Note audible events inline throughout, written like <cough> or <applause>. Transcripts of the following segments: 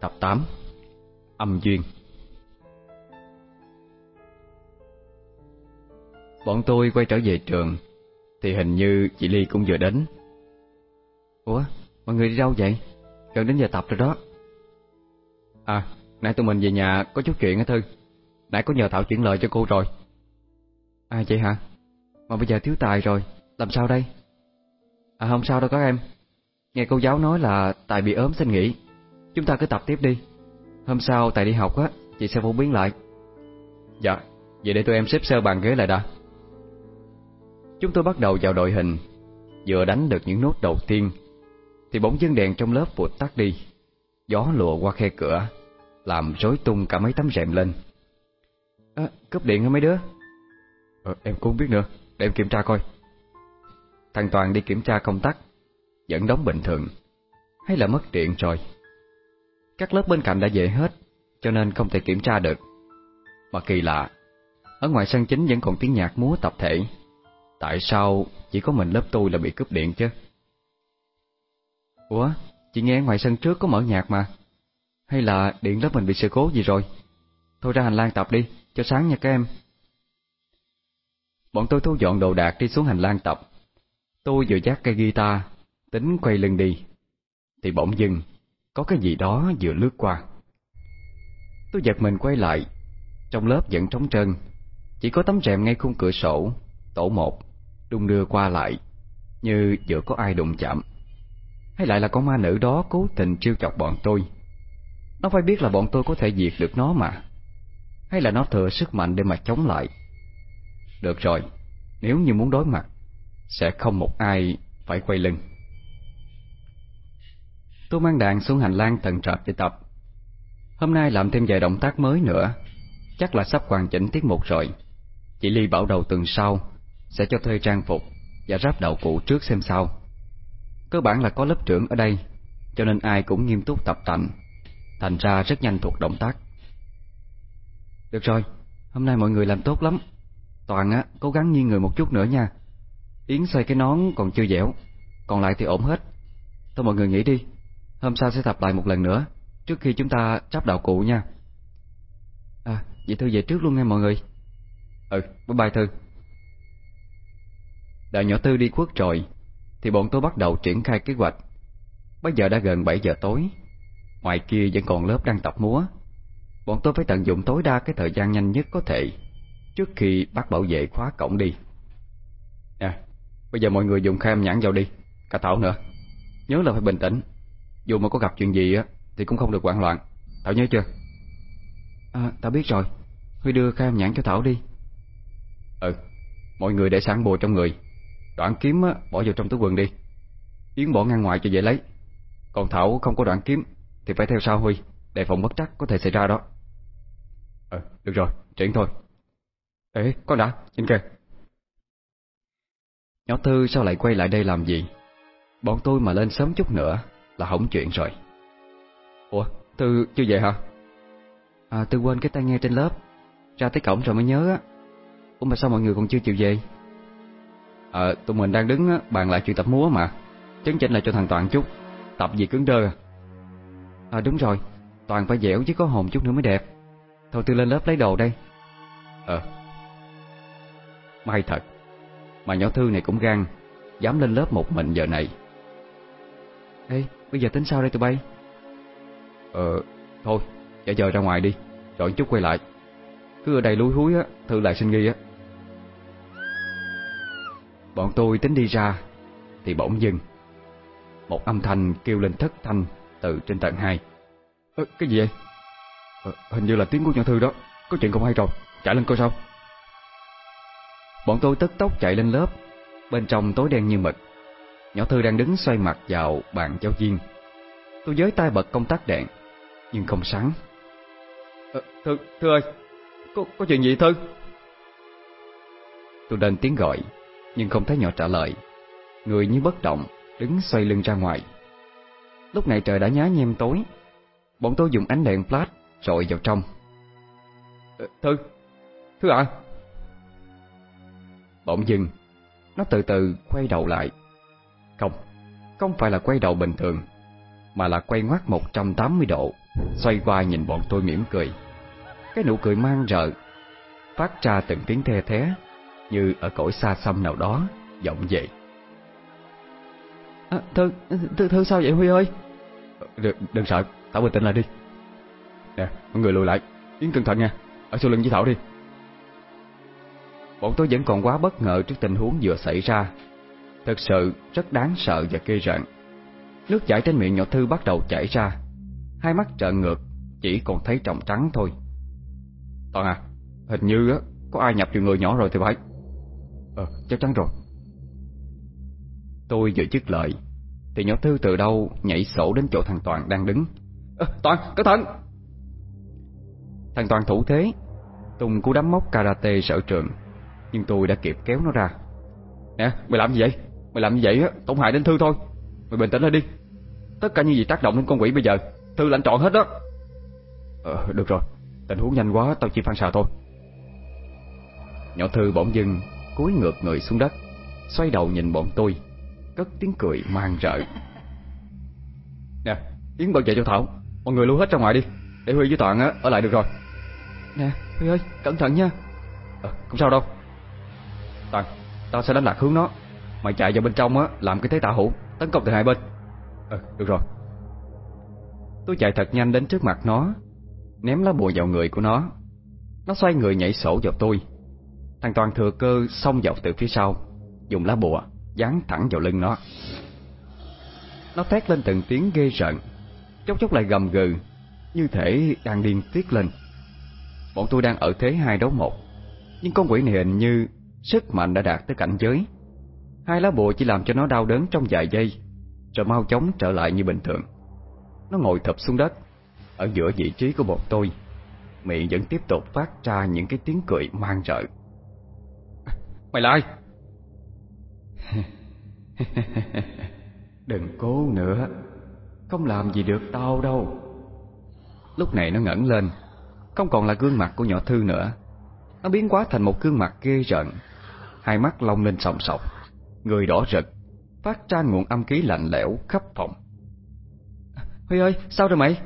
Tập 8 Âm Duyên. Bọn tôi quay trở về trường Thì hình như chị Ly cũng vừa đến. Ủa, mọi người đi đâu vậy? Gần đến giờ tập rồi đó. À, nãy tụi mình về nhà có chút chuyện hả Thư. Nãy có nhờ Thảo chuyển lời cho cô rồi. À vậy hả? Mà bây giờ thiếu tài rồi, làm sao đây? À không sao đâu các em. Nghe cô giáo nói là Tài bị ốm xin nghỉ. Chúng ta cứ tập tiếp đi. Hôm sau Tài đi học á Chị sẽ phổ biến lại. Dạ, vậy để tụi em xếp sơ bàn ghế lại đã. Chúng tôi bắt đầu vào đội hình. Vừa đánh được những nốt đầu tiên Thì bỗng dưng đèn trong lớp vụt tắt đi. Gió lùa qua khe cửa Làm rối tung cả mấy tấm rèm lên. À, Cúp điện hả mấy đứa? Ờ, Em cũng không biết nữa Để em kiểm tra coi. Thằng Toàn đi kiểm tra công tắc Vẫn đóng bình thường Hay là mất điện rồi các lớp bên cạnh đã về hết, Cho nên không thể kiểm tra được. Mà kỳ lạ, Ở ngoài sân chính vẫn còn tiếng nhạc múa tập thể. Tại sao chỉ có mình lớp tôi là bị cúp điện chứ? Ủa, Chị nghe ngoài sân trước có mở nhạc mà. Hay là điện lớp mình bị sự cố gì rồi? Thôi ra hành lang tập đi, Cho sáng nha các em. Bọn tôi thu dọn đồ đạc đi xuống hành lang tập. Tôi vừa dắt cây guitar, Tính quay lưng đi, Thì bỗng dưng có cái gì đó vừa lướt qua. Tôi giật mình quay lại. Trong lớp vẫn trống trơn. Chỉ có tấm rèm ngay khung cửa sổ, Tổ một, Đung đưa qua lại, Như vừa có ai đụng chạm. Hay lại là con ma nữ đó cố tình trêu chọc bọn tôi. Nó phải biết là bọn tôi có thể diệt được nó mà. Hay là nó thừa sức mạnh để mà chống lại. Được rồi, Nếu như muốn đối mặt, Sẽ không một ai phải quay lưng. Tôi mang đàn xuống hành lang tầng trệt để tập. Hôm nay làm thêm vài động tác mới nữa. Chắc là sắp hoàn chỉnh tiết mục rồi. Chị Ly bảo đầu tuần sau Sẽ cho thuê trang phục Và ráp đầu cụ trước xem sao. Cơ bản là có lớp trưởng ở đây Cho nên ai cũng nghiêm túc tập tành. Thành ra rất nhanh thuộc động tác. Được rồi Hôm nay mọi người làm tốt lắm. Toàn á, cố gắng nghiêng người một chút nữa nha. Yến xoay cái nón còn chưa dẻo Còn lại thì ổn hết. Thôi mọi người nghỉ đi. Hôm sau sẽ tập lại một lần nữa Trước khi chúng ta chấp đạo cụ nha. À, vậy Thư về trước luôn nha mọi người. Ừ, bye bye Thư. Đợi nhỏ Tư đi khuất rồi Thì bọn tôi bắt đầu triển khai kế hoạch. Bây giờ đã gần 7 giờ tối Ngoài kia vẫn còn lớp đang tập múa. Bọn tôi phải tận dụng tối đa cái thời gian nhanh nhất có thể Trước khi bắt bảo vệ khóa cổng đi. Nè, bây giờ mọi người dùng khai âm nhãn vào đi Cả Thảo nữa. Nhớ là phải bình tĩnh. Dù mà có gặp chuyện gì á Thì cũng không được hoảng loạn. Thảo nhớ chưa? À, Thảo biết rồi. Huy đưa khai nhãn cho Thảo đi. Ừ, mọi người để sẵn bùa trong người. Đoạn kiếm á, bỏ vào trong túi quần đi. Yến bỏ ngang ngoài cho dễ lấy. Còn Thảo không có đoạn kiếm Thì phải theo sau Huy Đề phòng bất trắc có thể xảy ra đó. Ừ, được rồi, triển thôi. Ê, con đã, nhìn kìa. Nhỏ Tư sao lại quay lại đây làm gì? Bọn tôi mà lên sớm chút nữa Là hỏng chuyện rồi. Ủa, Tư chưa về hả? À, Tư quên cái tai nghe trên lớp. Ra tới cổng rồi mới nhớ á. Ủa mà sao mọi người còn chưa chịu về? Ờ, tụi mình đang đứng á, bàn lại chuyện tập múa mà. Chấn chỉnh lại cho thằng Toàn chút. Tập gì cứng đơ à? À đúng rồi. Toàn phải dẻo chứ có hồn chút nữa mới đẹp. Thôi Tư lên lớp lấy đồ đây. Ờ. May thật Mà nhỏ Thư này cũng gan Dám lên lớp một mình giờ này. Ê, bây giờ tính sao đây tụi bay? Ờ, thôi Giờ giờ ra ngoài đi Rồi chút quay lại. Cứ ở đây lúi húi á Thư lại sinh nghi á. Bọn tôi tính đi ra Thì bỗng dưng Một âm thanh kêu lên thất thanh Từ trên tầng 2 Ơ, cái gì vậy? Ờ, Hình như là tiếng của nhỏ Thư đó. Có chuyện không hay rồi Chạy lên coi sao. Bọn tôi tức tốc chạy lên lớp Bên trong tối đen như mực Nhỏ Thư đang đứng xoay mặt vào bàn giáo viên. Tôi giới tay bật công tắc đèn Nhưng không sáng. Ờ, Thư, Thư ơi có, có chuyện gì Thư? Tôi lên tiếng gọi Nhưng không thấy nhỏ trả lời. Người như bất động Đứng xoay lưng ra ngoài. Lúc này trời đã nhá nhem tối. Bọn tôi dùng ánh đèn flash Rọi vào trong. Ờ, Thư Thư à? Bỗng dưng Nó từ từ quay đầu lại Không Không phải là quay đầu bình thường Mà là quay ngoắt 180 độ Xoay qua nhìn bọn tôi mỉm cười. Cái nụ cười mang rợ Phát ra từng tiếng the thé Như ở cõi xa xăm nào đó Giọng vậy à, Thư, Thư, Thư sao vậy Huy ơi? Đừng, đừng sợ, Thảo bình tĩnh lại đi. Nè, mọi người lùi lại Yến cẩn thận nha, ở sau lưng với Thảo đi. Bọn tôi vẫn còn quá bất ngờ trước tình huống vừa xảy ra Thật sự rất đáng sợ và ghê rợn. Nước chảy trên miệng nhỏ Thư bắt đầu chảy ra. Hai mắt trợn ngược Chỉ còn thấy trọng trắng thôi. Toàn à Hình như á có ai nhập vào người nhỏ rồi thì phải. Ờ chắc chắn rồi. Tôi vừa dứt lời Thì nhỏ Thư từ đâu nhảy sổ đến chỗ thằng Toàn đang đứng. À, Toàn cẩn thận! Thằng Toàn thủ thế Tùng cú đấm móc karate sở trường Nhưng tôi đã kịp kéo nó ra. Nè mày làm gì vậy? Mày làm như vậy á tổn hại đến Thư thôi. Mày bình tĩnh lên đi. Tất cả những gì tác động đến con quỷ bây giờ Thư lãnh trọn hết đó. Ờ được rồi. Tình huống nhanh quá tao chỉ phản xạ thôi. Nhỏ Thư bỗng dưng cúi ngược người xuống đất Xoay đầu nhìn bọn tôi Cất tiếng cười mang rợ. Nè Yến bảo vệ cho Thảo. Mọi người lưu hết ra ngoài đi Để Huy với Toàn á, ở lại được rồi. Nè Huy ơi cẩn thận nha. Ờ không sao đâu. Toàn Tao sẽ đánh lạc hướng nó. Mày chạy vào bên trong á Làm cái thế tả hữu Tấn công từ hai bên. Ờ được rồi. Tôi chạy thật nhanh đến trước mặt nó Ném lá bùa vào người của nó. Nó xoay người nhảy sổ vào tôi. Thằng Toàn thừa cơ xông vào từ phía sau Dùng lá bùa Dán thẳng vào lưng nó. Nó thét lên từng tiếng ghê rợn Chốc chốc lại gầm gừ Như thể đang điên tiết lên. Bọn tôi đang ở thế hai đấu một Nhưng con quỷ này hình như Sức mạnh đã đạt tới cảnh giới Hai lá bùa chỉ làm cho nó đau đớn trong vài giây Rồi mau chóng trở lại như bình thường. Nó ngồi thập xuống đất Ở giữa vị trí của bọn tôi. Miệng vẫn tiếp tục phát ra những cái tiếng cười mang rợ. <laughs> Mày là ai? <laughs> Đừng cố nữa. Không làm gì được tao đâu. Lúc này nó ngẩng lên Không còn là gương mặt của nhỏ Thư nữa. Nó biến quá thành một gương mặt ghê rợn. Hai mắt long lên sòng sọc Người đỏ rực, Phát ra nguồn âm khí lạnh lẽo khắp phòng. Huy ơi, sao rồi mày?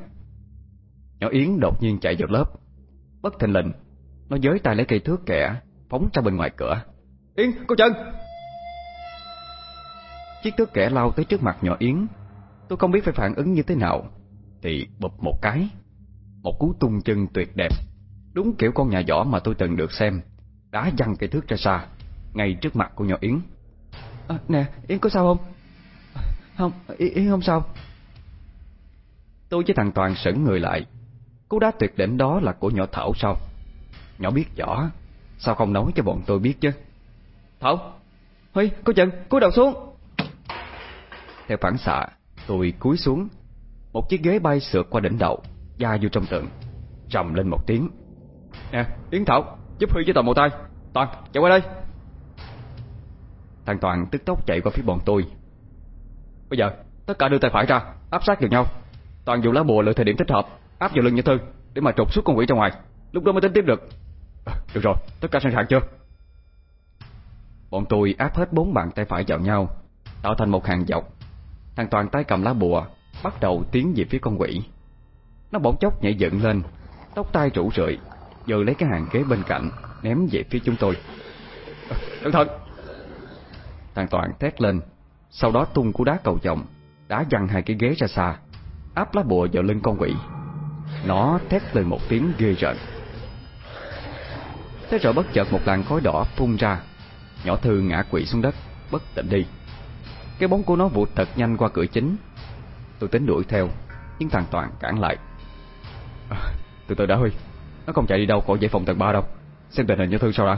Nhỏ Yến đột nhiên chạy vào lớp. Bất thình lình, Nó giới tay lấy cây thước kẻ, Phóng ra bên ngoài cửa. Yến, cô chân! Chiếc thước kẻ lao tới trước mặt nhỏ Yến. Tôi không biết phải phản ứng như thế nào. Thì bụp một cái, Một cú tung chân tuyệt đẹp. Đúng kiểu con nhà võ mà tôi từng được xem. Đá văng cây thước ra xa, Ngay trước mặt của nhỏ Yến à, Nè Yến có sao không? Không Yến không sao. Tôi với thằng Toàn sững người lại. Cú đá tuyệt đỉnh đó là của nhỏ Thảo sao? Nhỏ biết rõ Sao không nói cho bọn tôi biết chứ? Thảo. Huy có chừng cúi đầu xuống. Theo phản xạ Tôi cúi xuống. Một chiếc ghế bay sượt qua đỉnh đầu Da vô trong tường Trầm lên một tiếng. Nè Yến Thảo Giúp Huy với Toàn một tay. Toàn chạy qua đây Thằng Toàn tức tốc chạy qua phía bọn tôi. Bây giờ tất cả đưa tay phải ra Áp sát vào nhau. Toàn dùng lá bùa lựa thời điểm thích hợp Áp vào lưng như Thư Để mà trục xuất con quỷ ra ngoài. Lúc đó mới tính tiếp được. À, Được rồi tất cả sẵn sàng chưa? Bọn tôi áp hết bốn bàn tay phải vào nhau Tạo thành một hàng dọc. Thằng Toàn tay cầm lá bùa Bắt đầu tiến về phía con quỷ. Nó bỗng chốc nhảy dựng lên Tóc tai rủ rượi Giờ lấy cái hàng ghế bên cạnh Ném về phía chúng tôi. À, Cẩn thận! Thằng Toàn thét lên. Sau đó tung cú đá cầu vọng, Đá văng hai cái ghế ra xa Áp lá bùa vào lưng con quỷ. Nó thét lên một tiếng ghê rợn. Thế rồi bất chợt một làn khói đỏ phun ra. Nhỏ Thư ngã quỵ xuống đất Bất tỉnh đi. Cái bóng của nó vụt thật nhanh qua cửa chính. Tôi tính đuổi theo Nhưng thằng Toàn cản lại. À, Từ từ đã Huy Nó không chạy đi đâu khỏi giải phòng tầng 3 đâu. Xem tình hình nhỏ Thư sao đã.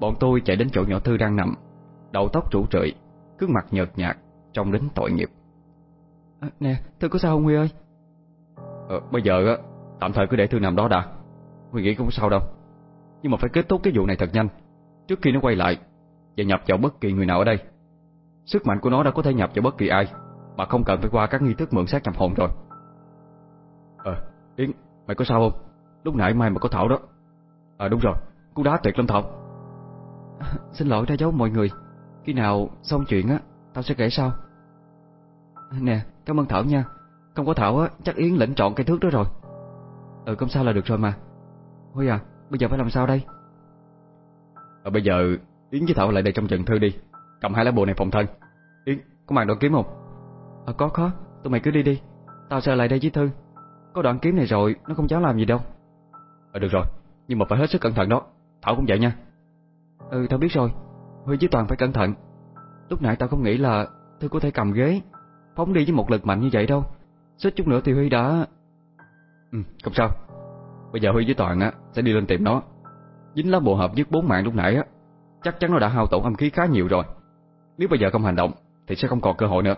Bọn tôi chạy đến chỗ nhỏ Thư đang nằm. Đầu tóc rủ rượi Gương mặt nhợt nhạt Trông đến tội nghiệp. À, Nè Thư có sao không Huy ơi? Ờ, Bây giờ á Tạm thời cứ để Thư nằm đó đã. Huy nghĩ không sao đâu. Nhưng mà phải kết thúc cái vụ này thật nhanh. Trước khi nó quay lại Và nhập vào bất kỳ người nào ở đây Sức mạnh của nó đã có thể nhập vào bất kỳ ai Mà không cần phải qua các nghi thức mượn xác nhập hồn rồi. Ờ Yến Mày có sao không? Lúc nãy mai mà có Thảo đó. Ờ đúng rồi Cú đá tuyệt lắm Thảo. à, <laughs> Xin lỗi đã giấu mọi người. Khi nào xong chuyện á Tao sẽ kể sau. Nè Cảm ơn Thảo nha. Không có Thảo á chắc Yến lĩnh trọn cây thước đó rồi. Ừ không sao là được rồi mà. Huy à bây giờ phải làm sao đây? À, Bây giờ Yến với Thảo lại đây trong trận thư đi. Cầm hai lá bùa này phòng thân. Yến có mang đoạn kiếm không? Ờ có có. Tụi mày cứ đi đi. Tao sẽ lại đây với Thư. Có đoạn kiếm này rồi Nó không dám làm gì đâu. Ờ được rồi. Nhưng mà phải hết sức cẩn thận đó. Thảo cũng vậy nha Ừ tao biết rồi. Huy với Toàn phải cẩn thận. Lúc nãy tao không nghĩ là Thư có thể cầm ghế, Phóng đi với một lực mạnh như vậy đâu. Xích chút nữa thì Huy đã Ừ không sao. Bây giờ Huy với Toàn á, sẽ đi lên tìm nó. Dính lá bộ hợp dứt bốn mạng lúc nãy á, Chắc chắn nó đã hao tổn âm khí khá nhiều rồi. Nếu bây giờ không hành động, Thì sẽ không còn cơ hội nữa.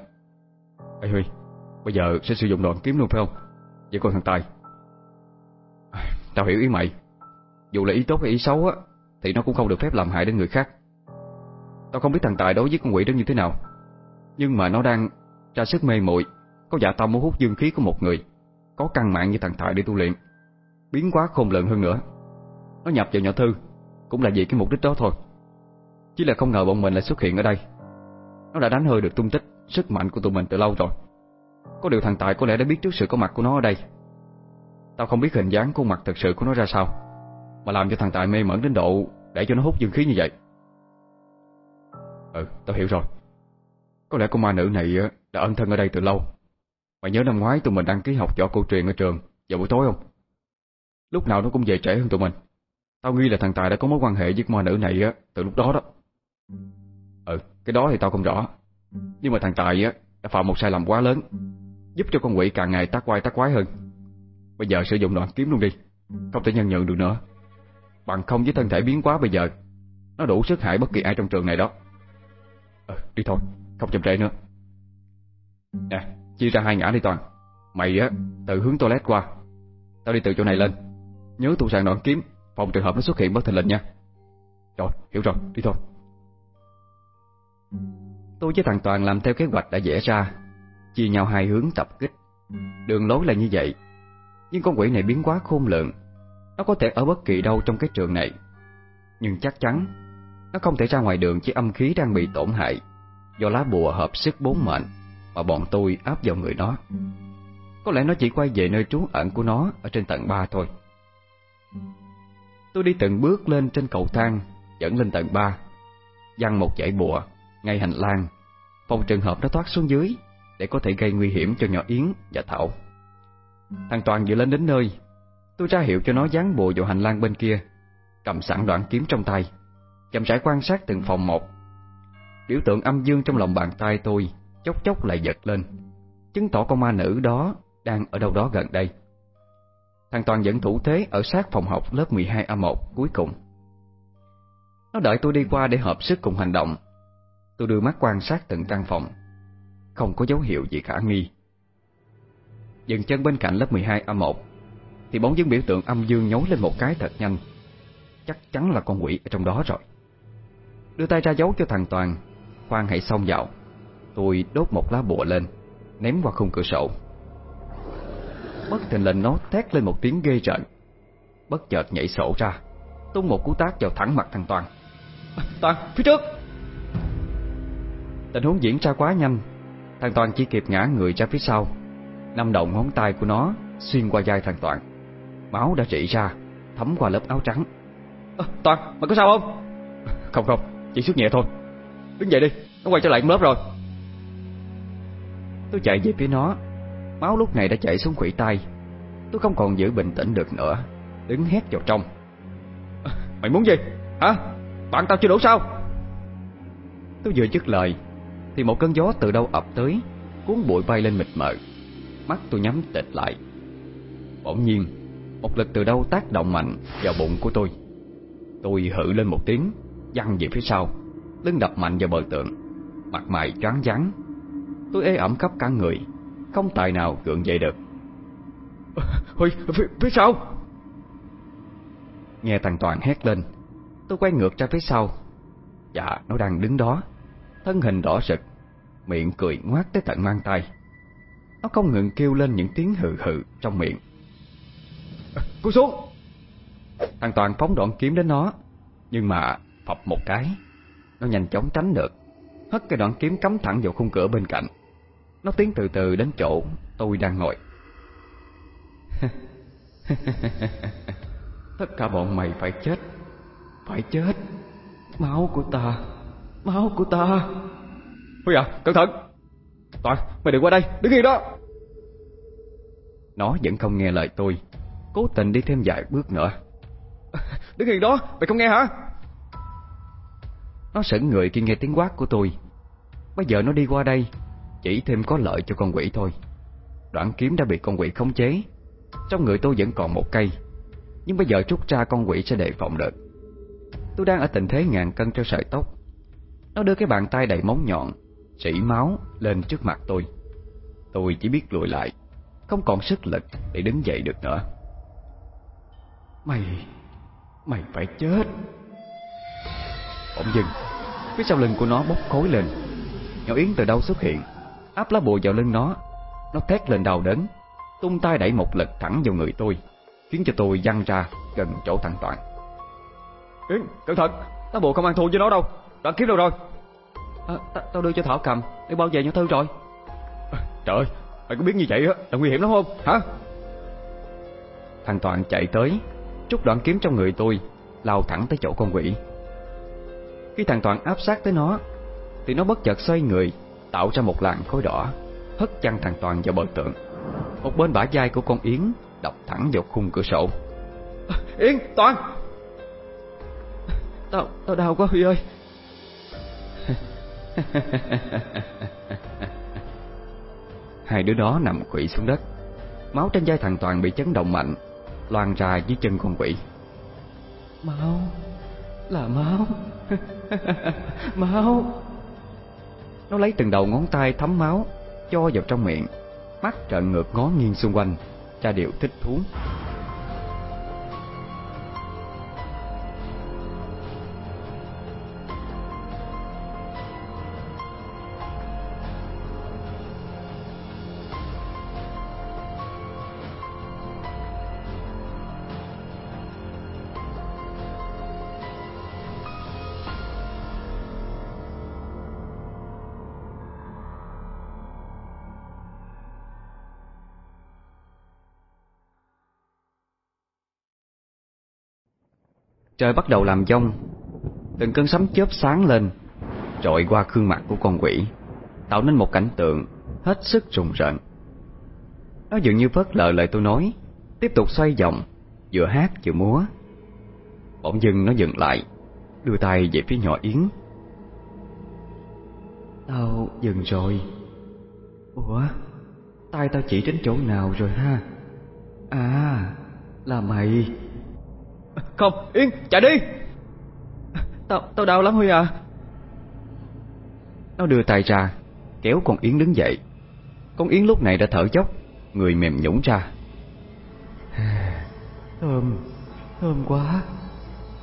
Ê, Huy, Bây giờ sẽ sử dụng đoạn kiếm luôn, phải không? Vậy còn thằng Tài. Tao hiểu ý mày. Dù là ý tốt hay ý xấu á thì nó cũng không được phép làm hại đến người khác. Tao không biết thằng Tài đối với con quỷ đó như thế nào, Nhưng mà nó đang ra sức mê muội. Có dạ tao muốn hút dương khí của một người Có căn mạng như thằng Tài để tu luyện. Biến quá khôn lợn hơn nữa. Nó nhập vào nhỏ thư, Cũng là vì cái mục đích đó thôi. Chỉ là không ngờ bọn mình lại xuất hiện ở đây. Nó đã đánh hơi được tung tích Sức mạnh của tụi mình từ lâu rồi. Có điều thằng Tài có lẽ đã biết trước sự có mặt của nó ở đây. Tao không biết hình dáng khuôn mặt thật sự của nó ra sao. Mà làm cho thằng Tài mê mẩn đến độ Để cho nó hút dương khí như vậy. Ừ, tao hiểu rồi. Có lẽ con ma nữ này đã ân thân ở đây từ lâu. Mày nhớ năm ngoái tụi mình đăng ký học cho cô truyền ở trường Vào buổi tối không? Lúc nào nó cũng về trễ hơn tụi mình. Tao nghi là thằng Tài đã có mối quan hệ với ma nữ này từ lúc đó đó. Ừ, cái đó thì tao không rõ. Nhưng mà thằng Tài đã phạm một sai lầm quá lớn Giúp cho con quỷ càng ngày tác quay tác quái hơn. Bây giờ sử dụng đoạn kiếm luôn đi Không thể nhân nhượng được nữa. Bằng không với thân thể biến quá bây giờ Nó đủ sức hại bất kỳ ai trong trường này đó. À, đi thôi, không chậm trễ nữa. Nè, chia ra hai ngã đi Toàn. Mày á, từ hướng toilet qua. Tao đi từ chỗ này lên. Nhớ tụ sàn đoạn kiếm Phòng trường hợp nó xuất hiện bất thình lình nha. Rồi, hiểu rồi, đi thôi. Tôi với thằng Toàn làm theo kế hoạch đã vẽ ra Chia nhau hai hướng tập kích. Đường lối là như vậy Nhưng con quỷ này biến quá khôn lượng nó có thể ở bất kỳ đâu trong cái trường này. Nhưng chắc chắn, Nó không thể ra ngoài đường chỉ âm khí đang bị tổn hại Do lá bùa hợp sức bốn mệnh Mà bọn tôi áp vào người nó. Có lẽ nó chỉ quay về nơi trú ẩn của nó Ở trên tầng 3 thôi. Tôi đi từng bước lên trên cầu thang, Dẫn lên tầng 3 Dăng một dãy bùa Ngay hành lang, Phòng trường hợp nó thoát xuống dưới Để có thể gây nguy hiểm cho nhỏ Yến và Thảo. Thằng Toàn vừa lên đến nơi Tôi ra hiệu cho nó dán bùa vào hành lang bên kia, Cầm sẵn đoạn kiếm trong tay, Chậm rãi quan sát từng phòng một. Biểu tượng âm dương trong lòng bàn tay tôi Chốc chốc lại giật lên, Chứng tỏ con ma nữ đó Đang ở đâu đó gần đây. Thằng Toàn vẫn thủ thế ở sát phòng học lớp 12A1 cuối cùng. Nó đợi tôi đi qua để hợp sức cùng hành động. Tôi đưa mắt quan sát từng căn phòng. Không có dấu hiệu gì khả nghi. Dừng chân bên cạnh lớp 12A1 thì bóng dưng biểu tượng âm dương nhối lên một cái thật nhanh. Chắc chắn là con quỷ ở trong đó rồi. Đưa tay ra dấu cho thằng Toàn. Khoan hãy xông vào. Tôi đốt một lá bùa lên Ném qua khung cửa sổ. Bất thình lình nó thét lên một tiếng ghê rợn. Bất chợt nhảy sổ ra Tung một cú tác vào thẳng mặt thằng Toàn. Toàn, phía trước! Tình huống diễn ra quá nhanh. Thằng Toàn chỉ kịp ngã người ra phía sau. Năm đầu ngón tay của nó Xuyên qua vai thằng Toàn Máu đã rỉ ra Thấm qua lớp áo trắng à, Toàn, mày có sao không? Không không, chỉ xuất nhẹ thôi Đứng dậy đi, nó quay trở lại lớp rồi Tôi chạy về phía nó Máu lúc này đã chảy xuống quỷ tay Tôi không còn giữ bình tĩnh được nữa Đứng hét vào trong à, Mày muốn gì? Hả? Bạn tao chưa đủ sao? Tôi vừa dứt lời Thì một cơn gió từ đâu ập tới Cuốn bụi bay lên mịt mờ Mắt tôi nhắm tịt lại Bỗng nhiên Một lực từ đâu tác động mạnh vào bụng của tôi? Tôi hự lên một tiếng Văng về phía sau Lưng đập mạnh vào bờ tượng Mặt mày choáng váng. Tôi ê ẩm khắp cả người Không tài nào gượng dậy được. <laughs> Huy, phía, phía sau. Nghe thằng Toàn hét lên Tôi quay ngược ra phía sau. Dạ, nó đang đứng đó Thân hình đỏ rực Miệng cười ngoác tới tận mang tay. Nó không ngừng kêu lên những tiếng hừ hừ trong miệng Cô xuống. Thằng Toàn phóng đoạn kiếm đến nó Nhưng mà phập một cái Nó nhanh chóng tránh được. Hất cái đoạn kiếm cắm thẳng vào khung cửa bên cạnh. Nó tiến từ từ đến chỗ tôi đang ngồi. <laughs> Tất cả bọn mày phải chết. Phải chết. Máu của ta. Máu của ta. Huy à, cẩn thận. Toàn, mày đừng qua đây, đứng yên đó. Nó vẫn không nghe lời tôi Cố tình đi thêm vài bước nữa. <laughs> Đứng yên đó, mày không nghe hả? Nó sững người khi nghe tiếng quát của tôi. Bây giờ nó đi qua đây Chỉ thêm có lợi cho con quỷ thôi. Đoạn kiếm đã bị con quỷ khống chế. Trong người tôi vẫn còn một cây. Nhưng bây giờ rút ra con quỷ sẽ đề phòng được. Tôi đang ở tình thế ngàn cân treo sợi tóc. Nó đưa cái bàn tay đầy móng nhọn Sỉ máu lên trước mặt tôi. Tôi chỉ biết lùi lại Không còn sức lực để đứng dậy được nữa Mày Mày phải chết. Bỗng dưng Phía sau lưng của nó bốc khối lên. Nhỏ Yến từ đâu xuất hiện? Áp lá bùa vào lưng nó. Nó thét lên đau đớn. Tung tay đẩy một lực thẳng vào người tôi Khiến cho tôi văng ra gần chỗ thằng Toàn Yến, cẩn thận! Lá bùa không ăn thua với nó đâu. Đoạn kiếm đâu rồi? À, Tao đưa cho Thảo cầm. Để bao về nhỏ Thư rồi. À, Trời ơi, mày có biết như vậy á là nguy hiểm lắm không? Hả? Thằng Toàn chạy tới Trút đoạn kiếm trong người tôi Lao thẳng tới chỗ con quỷ. Khi thằng Toàn áp sát tới nó Thì nó bất chợt xoay người Tạo ra một làn khói đỏ Hất chăn thằng Toàn vào bờ tượng. Một bên bả vai của con Yến Đập thẳng vào khung cửa sổ. <laughs> Yến, Toàn! Tao, tao đau quá Huy ơi. Hai đứa đó nằm quỵ xuống đất. Máu trên vai thằng Toàn bị chấn động mạnh Loan ra dưới chân con quỷ. Máu. Là máu. <laughs> Máu. Nó lấy từng đầu ngón tay thấm máu Cho vào trong miệng Mắt trợn ngược ngó nghiêng xung quanh Cha điệu thích thú Trời bắt đầu làm dông Từng cơn sấm chớp sáng lên Trội qua gương mặt của con quỷ, Tạo nên một cảnh tượng Hết sức rùng rợn. Nó dường như phớt lờ lời tôi nói, Tiếp tục xoay vòng, Vừa hát vừa múa. Bỗng dưng nó dừng lại, Đưa tay về phía nhỏ Yến. Tao dừng rồi. Ủa, tay tao chỉ đến chỗ nào rồi ha? À Là mày không, Yến, chạy đi. Tao, tao đau lắm Huy à. Nó đưa tay ra Kéo con Yến đứng dậy. Con Yến lúc này đã thở dốc Người mềm nhũn ra. <sighs> Thơm Thơm quá.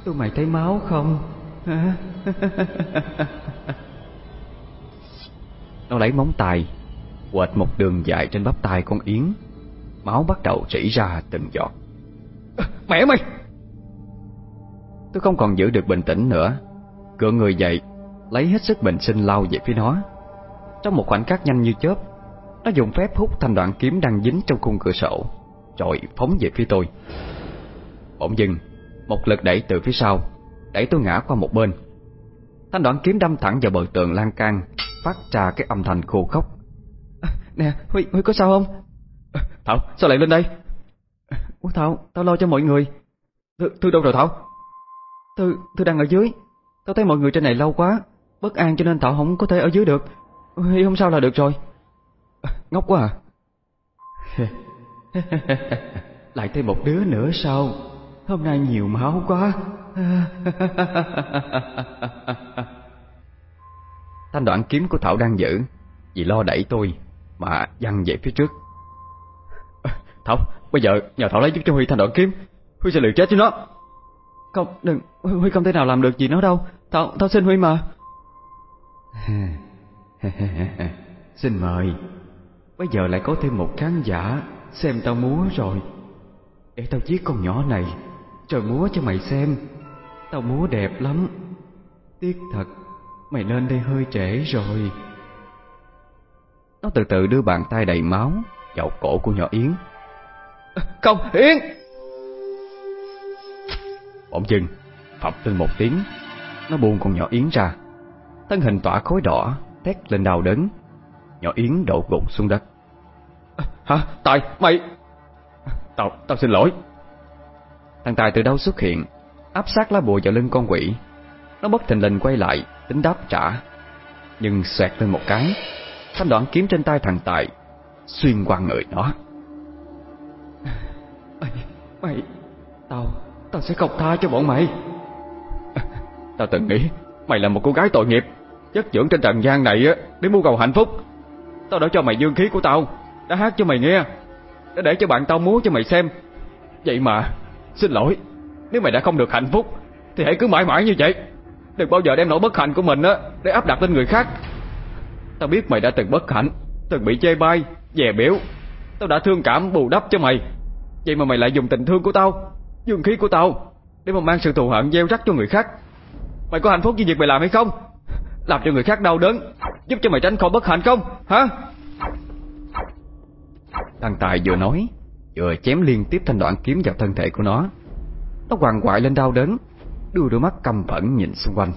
Tụi mày thấy máu không? <laughs> Nó lấy móng tay Quệt một đường dài trên bắp tay con Yến. Máu bắt đầu rỉ ra từng giọt. Mẹ mày Tôi không còn giữ được bình tĩnh nữa. Cựa người dậy Lấy hết sức bình sinh lao về phía nó. Trong một khoảnh khắc nhanh như chớp Nó dùng phép hút thanh đoạn kiếm đang dính trong khung cửa sổ Rồi phóng về phía tôi. Bỗng dưng Một lực đẩy từ phía sau Đẩy tôi ngã qua một bên. Thanh đoạn kiếm đâm thẳng vào bờ tường lan can Phát ra cái âm thanh khô khốc. À, Nè Huy, Huy có sao không? Thảo sao lại lên đây? Ủa Thảo Tao lo cho mọi người. Thư, thư đâu rồi Thảo Thư, Thư đang ở dưới. Tao thấy mọi người trên này lâu quá. Bất an cho nên Thảo không có thể ở dưới được. Huy không sao là được rồi. Ngốc quá à. <laughs> Lại thêm một đứa nữa sao? Hôm nay nhiều máu quá. <laughs> Thanh đoạn kiếm của Thảo đang giữ Vì lo đẩy tôi Mà văng về phía trước. <laughs> Thảo, bây giờ nhờ Thảo lấy giúp cho Huy thanh đoạn kiếm. Huy sẽ liều chết cho nó không, đừng, Huy không thể nào làm được gì nó đâu. Tao, tao xin Huy mà <laughs> Xin mời. Bây giờ lại có thêm một khán giả Xem tao múa rồi. Để tao giết con nhỏ này. Rồi múa cho mày xem. Tao múa đẹp lắm. Tiếc thật Mày lên đây hơi trễ rồi. Nó từ từ đưa bàn tay đầy máu Vào cổ của nhỏ Yến. Không Yến Bỗng dưng Phập lên một tiếng. Nó buông con nhỏ Yến ra. Thân hình tỏa khối đỏ Thét lên đau đớn. Nhỏ Yến đổ gục xuống đất. Hả? Tài mày! Tao tao xin lỗi. Thằng Tài từ đâu xuất hiện? Áp sát lá bùa vào lưng con quỷ. Nó bất thình lình quay lại Tính đáp trả. Nhưng xoẹt lên một cái Thanh đoạn kiếm trên tay thằng Tài Xuyên qua người nó. Mày, mày Tao, tao sẽ không tha cho bọn mày. Tao từng nghĩ Mày là một cô gái tội nghiệp Chất dưỡng trên trần gian này Để mưu cầu hạnh phúc. Tao đã cho mày dương khí của tao Đã hát cho mày nghe Đã để cho bạn tao múa cho mày xem. Vậy mà Xin lỗi Nếu mày đã không được hạnh phúc Thì hãy cứ mãi mãi như vậy. Đừng bao giờ đem nỗi bất hạnh của mình á Để áp đặt lên người khác. Tao biết mày đã từng bất hạnh Từng bị chê bai, dè biểu Tao đã thương cảm bù đắp cho mày. Vậy mà mày lại dùng tình thương của tao Dương khí của tao. Để mà mang sự thù hận gieo rắc cho người khác. Mày có hạnh phúc với việc mày làm hay không? Làm cho người khác đau đớn. Giúp cho mày tránh khỏi bất hạnh không? Hả? Thằng Tài vừa nói, Vừa chém liên tiếp thanh đoạn kiếm vào thân thể của nó. Nó hoàng quại lên đau đớn, Đưa đôi mắt căm phẫn nhìn xung quanh.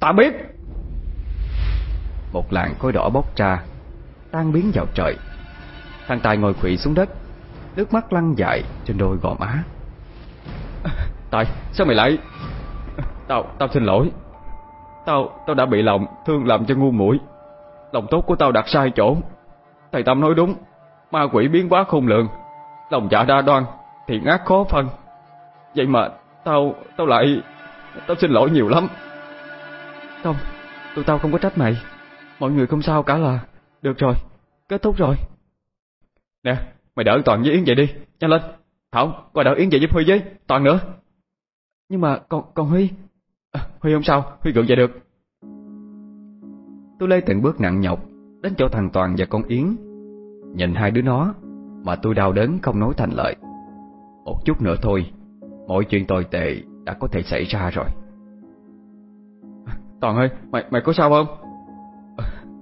Ta biết. Một làn khói đỏ bốc ra, Tan biến vào trời. Thằng Tài ngồi quỵ xuống đất, Nước mắt lăn dài trên đôi gò má. Tài sao mày lại? Tao tao xin lỗi. Tao tao đã bị lòng, thương làm cho ngu muội. Lòng tốt của tao đặt sai chỗ. Thầy Tâm nói đúng, Ma quỷ biến quá khôn lường. Lòng dạ đa đoan Thiện ác khó phân. Vậy mà tao tao lại, Tao xin lỗi nhiều lắm. Không Tụi tao không có trách mày. Mọi người không sao cả là Được rồi, Kết thúc rồi. Nè, Mày đỡ Toàn với Yến vậy đi, Nhanh lên. Thảo qua đỡ Yến về giúp Huy với Toàn nữa. Nhưng mà còn, còn Huy? À, Huy không sao Huy gượng dậy được. Tôi lê từng bước nặng nhọc Đến chỗ thằng Toàn và con Yến. Nhìn hai đứa nó Mà tôi đau đớn không nói thành lời. Một chút nữa thôi Mọi chuyện tồi tệ đã có thể xảy ra rồi. Toàn ơi Mày mày có sao không?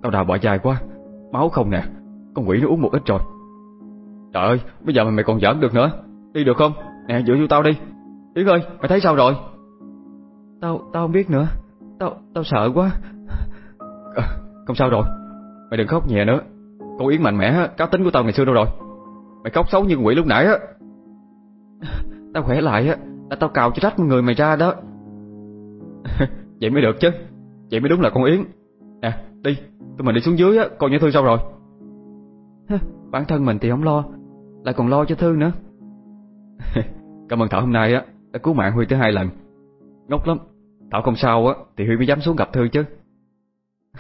Tao đào bỏ dài quá Máu không nè Con quỷ nó uống một ít rồi. Trời ơi Bây giờ mày, mày còn giỡn được nữa Đi được không? Nè dựa vô tao đi. Yến ơi mày thấy sao rồi? Tao tao không biết nữa. Tao tao sợ quá. À, Không sao rồi. Mày đừng khóc nhẹ nữa. Con Yến mạnh mẽ Cá tính của tao ngày xưa đâu rồi? Mày khóc xấu như quỷ lúc nãy á. Tao khỏe lại á Là tao cào cho rách người mày ra đó. <laughs> Vậy mới được chứ. Vậy mới đúng là con Yến. Nè đi Tụi mình đi xuống dưới á Còn như Thư sao rồi. Bản thân mình thì không lo Lại còn lo cho Thư nữa <laughs> Cảm ơn Thảo hôm nay á Đã cứu mạng Huy tới hai lần. Ngốc lắm. Thảo không sao á Thì Huy mới dám xuống gặp Thư chứ.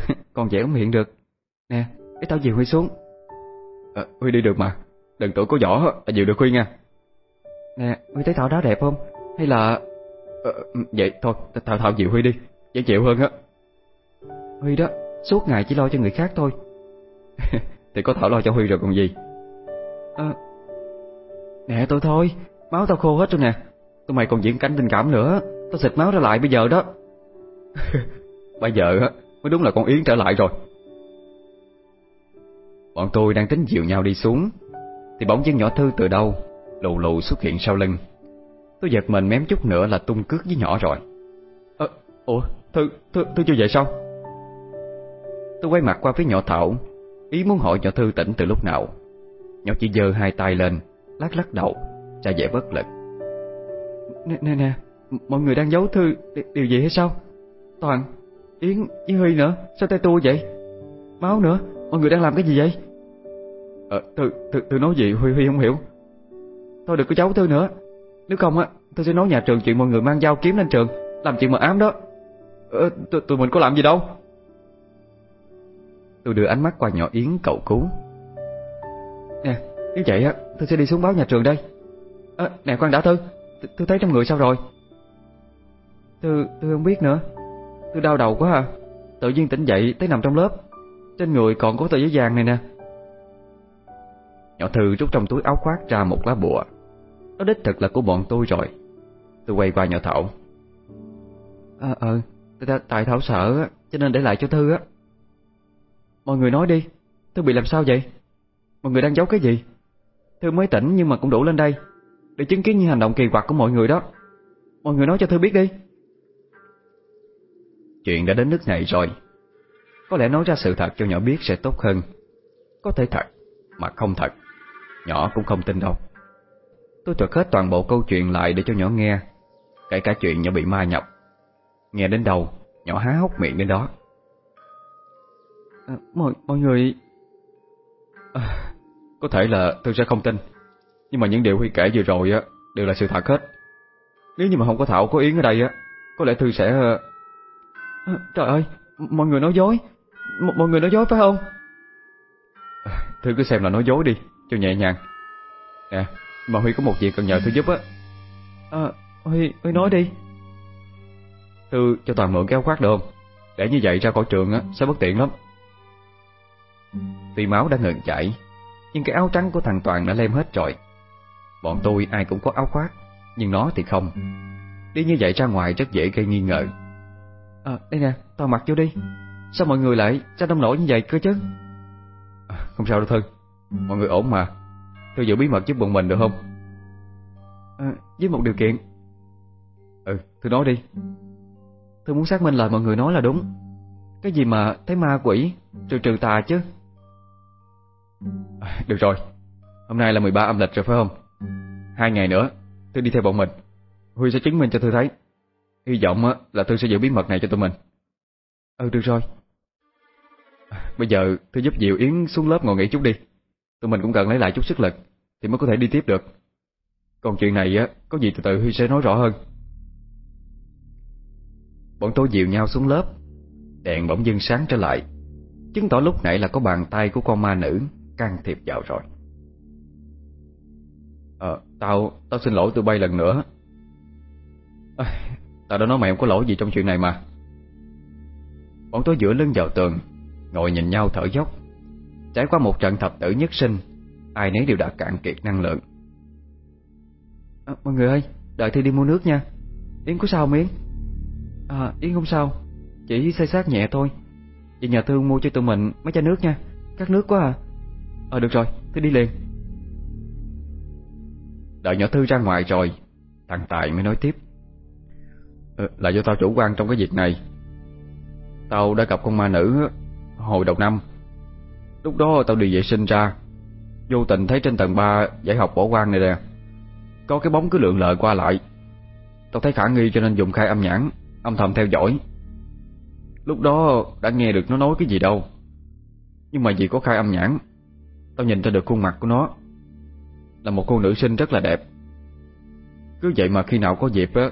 <laughs> Còn dễ không hiện được. Nè Để tao dìu Huy xuống. À, Huy đi được mà. Đừng tưởng có võ là dìu được Huy nha. Nè Huy thấy Thảo đó đẹp không? Hay là à, Vậy thôi Thảo Thảo dìu Huy đi Dễ chịu hơn á. Huy đó Suốt ngày chỉ lo cho người khác thôi. <laughs> Thì có Thảo lo cho Huy rồi còn gì. À, Nè tôi thôi. Máu tao khô hết rồi nè. Tụi mày còn diễn cảnh tình cảm nữa. Tao xịt máu ra lại bây giờ đó. <laughs> Bây giờ mới đúng là con Yến trở lại rồi. Bọn tôi đang tính dịu nhau đi xuống. Thì bỗng dưng nhỏ Thư từ đâu Lù lù xuất hiện sau lưng. Tôi giật mình mém chút nữa là tung cước với nhỏ rồi. À, Ủa Thư, Thư, Thư chưa vậy sao? Tôi quay mặt qua phía nhỏ Thảo. Ý muốn hỏi nhỏ Thư tỉnh từ lúc nào. Nhỏ chỉ giơ hai tay lên Lắc lắc đầu ra vẻ bất lực. Nè nè nè Mọi người đang giấu Thư điều gì hay sao? Toàn Yến với Huy nữa Sao tay tua vậy? Máu nữa Mọi người đang làm cái gì vậy? Ờ Thư, Thư, Thư nói gì Huy Huy không hiểu. Thôi đừng có giấu Thư nữa. Nếu không á Tôi sẽ nói nhà trường chuyện mọi người mang dao kiếm lên trường Làm chuyện mờ ám đó. Ờ, Tụi mình có làm gì đâu. Tôi đưa ánh mắt qua nhỏ Yến cậu cứu. Nè Nếu vậy á Tôi sẽ đi xuống báo nhà trường đây à, Nè khoan đã Thư. Tôi thấy trong người sao rồi? Tôi, tôi không biết nữa. Tôi đau đầu quá à. Tự nhiên tỉnh dậy thấy nằm trong lớp. Trên người còn có tờ giấy vàng này nè. Nhỏ Thư rút trong túi áo khoác ra một lá bùa. Nó đích thực là của bọn tôi rồi. Tôi quay qua nhỏ Thảo. Ờ ờ Tại Thảo sợ á Cho nên để lại cho Thư á. Mọi người nói đi. Thư bị làm sao vậy? Mọi người đang giấu cái gì? Thư mới tỉnh nhưng mà cũng đủ lên đây Để chứng kiến những hành động kỳ quặc của mọi người đó. Mọi người nói cho Thư biết đi. Chuyện đã đến nước này rồi. Có lẽ nói ra sự thật cho nhỏ biết sẽ tốt hơn. Có thể thật Mà không thật Nhỏ cũng không tin đâu. Tôi thuật hết toàn bộ câu chuyện lại để cho nhỏ nghe Kể cả chuyện nhỏ bị ma nhập. Nghe đến đâu Nhỏ há hốc miệng đến đó. À, Mọi mọi người à, Có thể là tôi sẽ không tin Nhưng mà những điều Huy kể vừa rồi á Đều là sự thật hết. Nếu như mà không có Thảo có Yến ở đây á Có lẽ Thư sẽ à, Trời ơi Mọi người nói dối. M Mọi người nói dối phải không? Thư cứ xem là nói dối đi Cho nhẹ nhàng. Nè Mà Huy có một việc cần nhờ Thư giúp á. À Huy, Huy nói đi. Thư cho Toàn mượn cái áo khoác được không? Để như vậy ra khỏi trường á sẽ bất tiện lắm. Tuy máu đã ngừng chảy Nhưng cái áo trắng của thằng Toàn đã lem hết rồi Bọn tôi ai cũng có áo khoác Nhưng nó thì không. Đi như vậy ra ngoài rất dễ gây nghi ngờ. À đây nè, Toàn mặc vô đi. Sao mọi người lại ra đông nổi như vậy cơ chứ? À, Không sao đâu Thư. Mọi người ổn mà. Thư giữ bí mật giúp bọn mình được không? À, Với một điều kiện. Ừ, Thư nói đi. Thư muốn xác minh lại mọi người nói là đúng. Cái gì mà thấy ma quỷ Trừ trừ tà chứ? À, Được rồi. Hôm nay là 13 âm lịch rồi phải không Hai ngày nữa Thư đi theo bọn mình. Huy sẽ chứng minh cho Thư thấy. Hy vọng là Thư sẽ giữ bí mật này cho tụi mình. Ừ được rồi. Bây giờ Thư giúp Diệu Yến xuống lớp ngồi nghỉ chút đi. Tụi mình cũng cần lấy lại chút sức lực Thì mới có thể đi tiếp được. Còn chuyện này á, Có gì từ từ Huy sẽ nói rõ hơn. Bọn tôi dìu nhau xuống lớp. Đèn bỗng dưng sáng trở lại. Chứng tỏ lúc nãy là có bàn tay của con ma nữ Can thiệp vào rồi. Ờ, tao, tao xin lỗi tụi bay lần nữa. À, Tao đã nói mày không có lỗi gì trong chuyện này mà. Bọn tôi dựa lưng vào tường Ngồi nhìn nhau thở dốc. Trải qua một trận thập tử nhất sinh Ai nấy đều đã cạn kiệt năng lượng. À, Mọi người ơi Đợi Thi đi mua nước nha. Yến có sao không Yến? À Yến không sao. Chỉ say sát nhẹ thôi. Chị nhờ Thương mua cho tụi mình mấy chai nước nha. Cắt nước quá à. Ờ được rồi Thư đi liền. Đợi nhỏ Thư ra ngoài rồi Thằng Tài mới nói tiếp. Ừ, Là do tao chủ quan trong cái việc này. Tao đã gặp con ma nữ Hồi đầu năm. Lúc đó tao đi vệ sinh ra Vô tình thấy trên tầng 3 Giải học bỏ quan này nè. Có cái bóng cứ lượn lờ qua lại. Tao thấy khả nghi cho nên dùng khai âm nhãn Âm thầm theo dõi. Lúc đó đã nghe được nó nói cái gì đâu. Nhưng mà vì có khai âm nhãn Tao nhìn ra được khuôn mặt của nó. Là một cô nữ sinh rất là đẹp. Cứ vậy mà khi nào có dịp á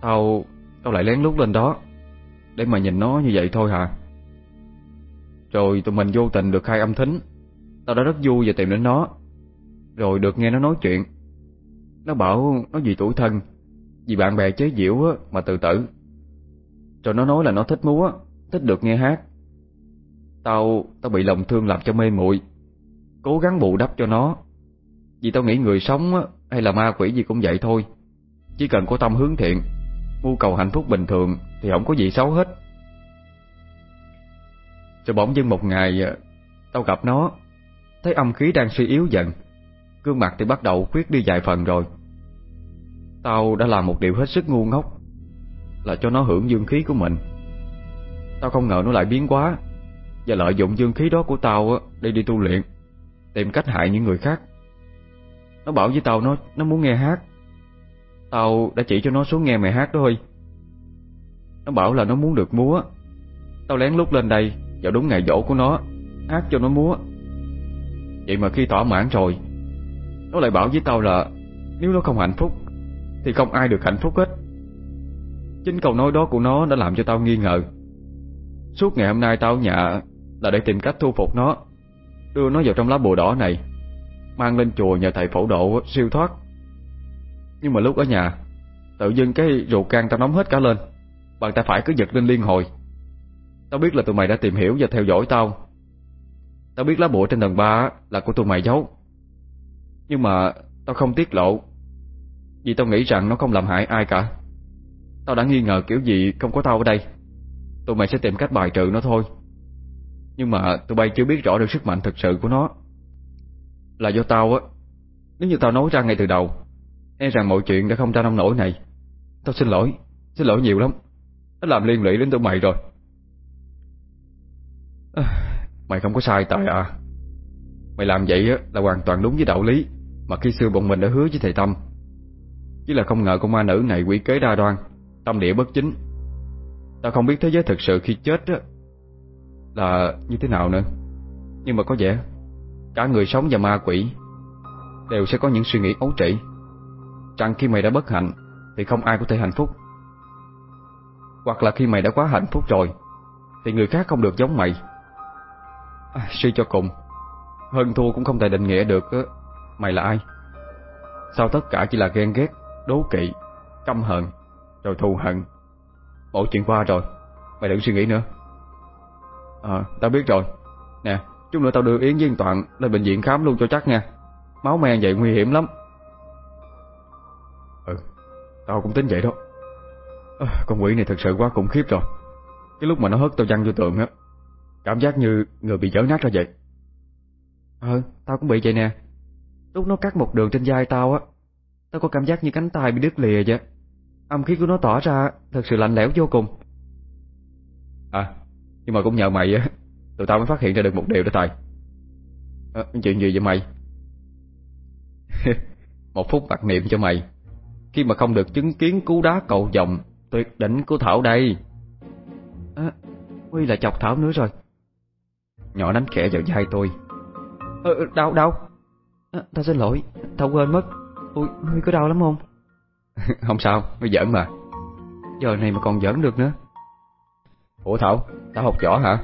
Tao Tao lại lén lút lên đó Để mà nhìn nó như vậy thôi hả? Rồi tụi mình vô tình được khai âm thính. Tao đã rất vui và tìm đến nó. Rồi được nghe nó nói chuyện. Nó bảo nó vì tuổi thân Vì bạn bè chế giễu mà tự tử. Rồi nó nói là nó thích múa Thích được nghe hát. Tao, tao bị lòng thương làm cho mê muội Cố gắng bù đắp cho nó. Vì tao nghĩ người sống á, hay là ma quỷ gì cũng vậy thôi. Chỉ cần có tâm hướng thiện, Mưu cầu hạnh phúc bình thường Thì không có gì xấu hết. Rồi bỗng dưng một ngày à, Tao gặp nó, Thấy âm khí đang suy yếu dần, Gương mặt thì bắt đầu khuyết đi vài phần rồi. Tao đã làm một điều hết sức ngu ngốc, Là cho nó hưởng dương khí của mình. Tao không ngờ nó lại biến quá Và lợi dụng dương khí đó của tao Để đi tu luyện, Tìm cách hại những người khác. Nó bảo với tao nó nó muốn nghe hát. Tao đã chỉ cho nó xuống nghe mày hát đó thôi Nó bảo là nó muốn được múa. Tao lén lút lên đây, Vào đúng ngày dỗ của nó, Hát cho nó múa. Vậy mà khi thỏa mãn rồi, Nó lại bảo với tao là Nếu nó không hạnh phúc, Thì không ai được hạnh phúc hết. Chính câu nói đó của nó đã làm cho tao nghi ngờ. Suốt ngày hôm nay tao ở nhà Là để tìm cách thu phục nó, Đưa nó vào trong lá bùa đỏ này. Mang lên chùa nhờ thầy phổ độ siêu thoát. Nhưng mà lúc ở nhà, Tự dưng cái ruột can tao nóng hết cả lên. Bàn tay phải cứ giật lên liên hồi. Tao biết là tụi mày đã tìm hiểu và theo dõi tao. Tao biết lá bùa trên tầng 3 là của tụi mày giấu. Nhưng mà tao không tiết lộ, Vì tao nghĩ rằng nó không làm hại ai cả. Tao đã nghi ngờ kiểu gì không có tao ở đây. Tụi mày sẽ tìm cách bài trừ nó thôi. Nhưng mà tụi bay chưa biết rõ được sức mạnh thực sự của nó. Là do tao á. Nếu như tao nói ra ngay từ đầu E rằng mọi chuyện đã không ra nông nổi này Tao xin lỗi Xin lỗi nhiều lắm. Nó làm liên lụy đến tụi mày rồi. À, Mày không có sai tại à. Mày làm vậy á là hoàn toàn đúng với đạo lý Mà khi xưa bọn mình đã hứa với thầy Tâm. Chỉ là không ngờ con ma nữ này quỷ kế đa đoan Tâm địa bất chính. Tao không biết thế giới thực sự khi chết á Là như thế nào nữa. Nhưng mà có vẻ Cả người sống và ma quỷ Đều sẽ có những suy nghĩ ấu trĩ. Rằng khi mày đã bất hạnh Thì không ai có thể hạnh phúc. Hoặc là khi mày đã quá hạnh phúc rồi Thì người khác không được giống mày. À, Suy cho cùng Hơn thua cũng không thể định nghĩa được Mày là ai. Sao tất cả chỉ là ghen ghét Đố kỵ Căm hận Rồi thù hận. Mọi chuyện qua rồi Mày đừng suy nghĩ nữa. À tao biết rồi. Nè chút nữa tao đưa Yến với Toàn Lên bệnh viện khám luôn cho chắc nha. Máu men vậy nguy hiểm lắm. Ừ Tao cũng tính vậy đó. À, Con quỷ này thật sự quá khủng khiếp rồi. Cái lúc mà nó hất tao văng vô tường á Cảm giác như người bị dở nát ra vậy. Ừ, Tao cũng bị vậy nè. Lúc nó cắt một đường trên vai tao á Tao có cảm giác như cánh tay bị đứt lìa vậy. Âm khí của nó tỏ ra Thật sự lạnh lẽo vô cùng. À Nhưng mà cũng nhờ mày á Tụi tao mới phát hiện ra được một điều đó tài. À, Chuyện gì vậy mày? <laughs> Một phút bạc niệm cho mày. Khi mà không được chứng kiến cú đá cầu vòng Tuyệt đỉnh của Thảo đây. À, Huy là chọc Thảo nữa rồi. Nhỏ đánh khẽ vào vai tôi. Ờ, Đau đau. À, Tao xin lỗi. Tao quên mất. Ui, Huy có đau lắm không? <laughs> Không sao, mới giỡn mà. Giờ này mà còn giỡn được nữa. Ủa Thảo, tao học võ hả?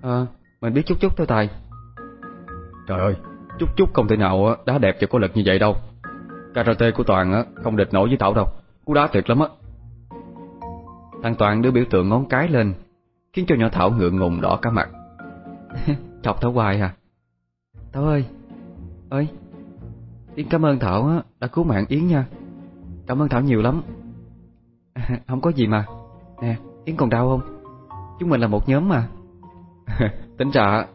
Ờ, mình biết chút chút thôi Tài. Trời ơi, chút chút không thể nào đá đẹp cho có lực như vậy đâu. Karate của Toàn á không địch nổi với Thảo đâu. Cú đá tuyệt lắm á. Thằng Toàn đưa biểu tượng ngón cái lên Khiến cho nhỏ Thảo ngượng ngùng đỏ cả mặt. <laughs> Chọc Thảo hoài à. Thảo ơi Ơi Yến cảm ơn Thảo á, đã cứu mạng Yến nha. Cảm ơn Thảo nhiều lắm. À, <laughs> Không có gì mà. Nè Yến còn đau không? Chúng mình là một nhóm mà <laughs> Tính ra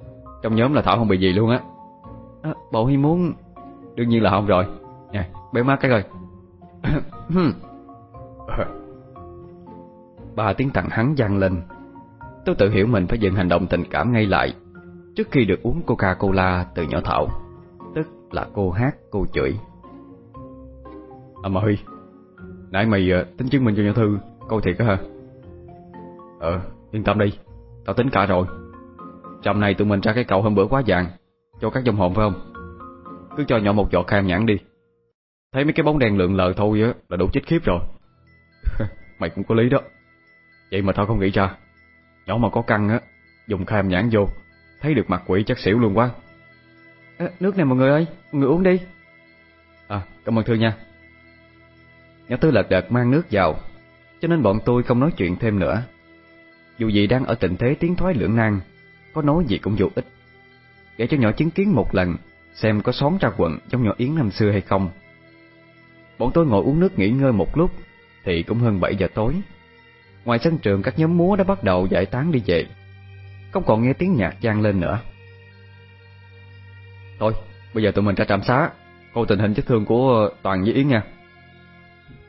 Trong nhóm là Thảo không bị gì luôn á. À, Bộ Huy muốn Đương nhiên là không rồi. Nè bé mắt cái rồi <coughs> Ba tiếng thằng hắn vang lên. Tôi tự hiểu mình phải dừng hành động tình cảm ngay lại Trước khi được uống Coca-Cola từ nhỏ Thảo Tức là cô hát, cô chửi. À mà Huy Nãy mày uh, tính chứng minh cho nhỏ Thư Câu thiệt á hả? Ờ yên tâm đi Tao tính cả rồi Trong này tụi mình ra cái cầu hôm bữa quá vàng Cho các dòng hồn phải không? Cứ cho nhỏ một giọt kham nhãn đi. Thấy mấy cái bóng đèn lượn lờ thôi á Là đủ chết khiếp rồi. <laughs> Mày cũng có lý đó. Vậy mà tao không nghĩ ra. Nhỏ mà có căng á Dùng kham nhãn vô Thấy được mặt quỷ chắc xỉu luôn quá. À, Nước này mọi người ơi Mọi người uống đi. À cảm ơn Thư nha. Nhỏ Tư lật đật mang nước vào Cho nên bọn tôi không nói chuyện thêm nữa. Dù gì đang ở tình thế tiến thoái lưỡng nan có nói gì cũng vô ích. Để cho nhỏ chứng kiến một lần Xem có xóm ra quần trong nhỏ Yến năm xưa hay không. Bọn tôi ngồi uống nước nghỉ ngơi một lúc Thì cũng hơn 7 giờ tối. Ngoài sân trường các nhóm múa đã bắt đầu giải tán đi về. Không còn nghe tiếng nhạc vang lên nữa. Thôi, bây giờ tụi mình ra trạm xá Cô tình hình vết thương của Toàn với Yến nha.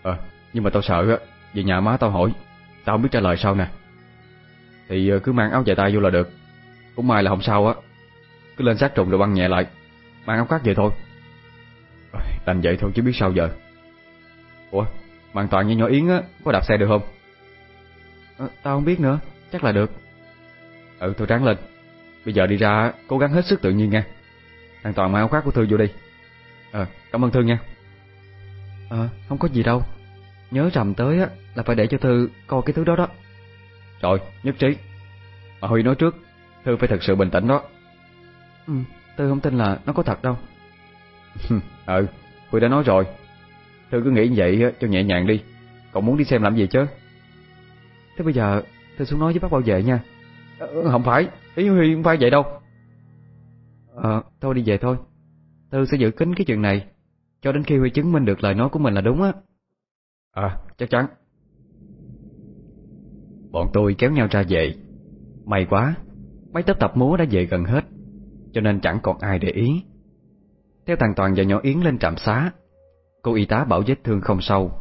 Ờ, nhưng mà tao sợ á Về nhà má tao hỏi Tao không biết trả lời sao nè. Thì ờ, cứ mang áo dài tay vô là được. Cũng may là không sao á Cứ lên sát trùng rồi băng nhẹ lại Mang áo khác về thôi. Đành vậy thôi chứ biết sao giờ. Ủa, mang Toàn với nhỏ Yến á Có đạp xe được không? À, Tao không biết nữa, chắc là được. Ừ, thôi ráng lên. Bây giờ đi ra cố gắng hết sức tự nhiên nha. Thằng Toàn mang áo khoác của Thư vô đi. Ờ, cảm ơn Thư nha. Ờ, không có gì đâu. Nhớ rằm tới á là phải để cho Thư coi cái thứ đó đó. Rồi, nhất trí. Mà Huy nói trước Thư phải thật sự bình tĩnh đó. Ừ, Thư không tin là nó có thật đâu. Ừ, Huy đã nói rồi. Thư cứ nghĩ như vậy cho nhẹ nhàng đi. Còn muốn đi xem làm gì chứ? Thế bây giờ Thư xuống nói với bác bảo vệ nha. Ờ, Không phải, ý Huy không phải vậy đâu. Ờ, thôi đi về thôi. Thư sẽ giữ kín cái chuyện này Cho đến khi Huy chứng minh được lời nói của mình là đúng á. À, chắc chắn. Bọn tôi kéo nhau ra về. May quá Mấy tớ tập múa đã về gần hết, Cho nên chẳng còn ai để ý. Theo thằng Toàn và nhỏ Yến lên trạm xá, Cô y tá bảo vết thương không sâu,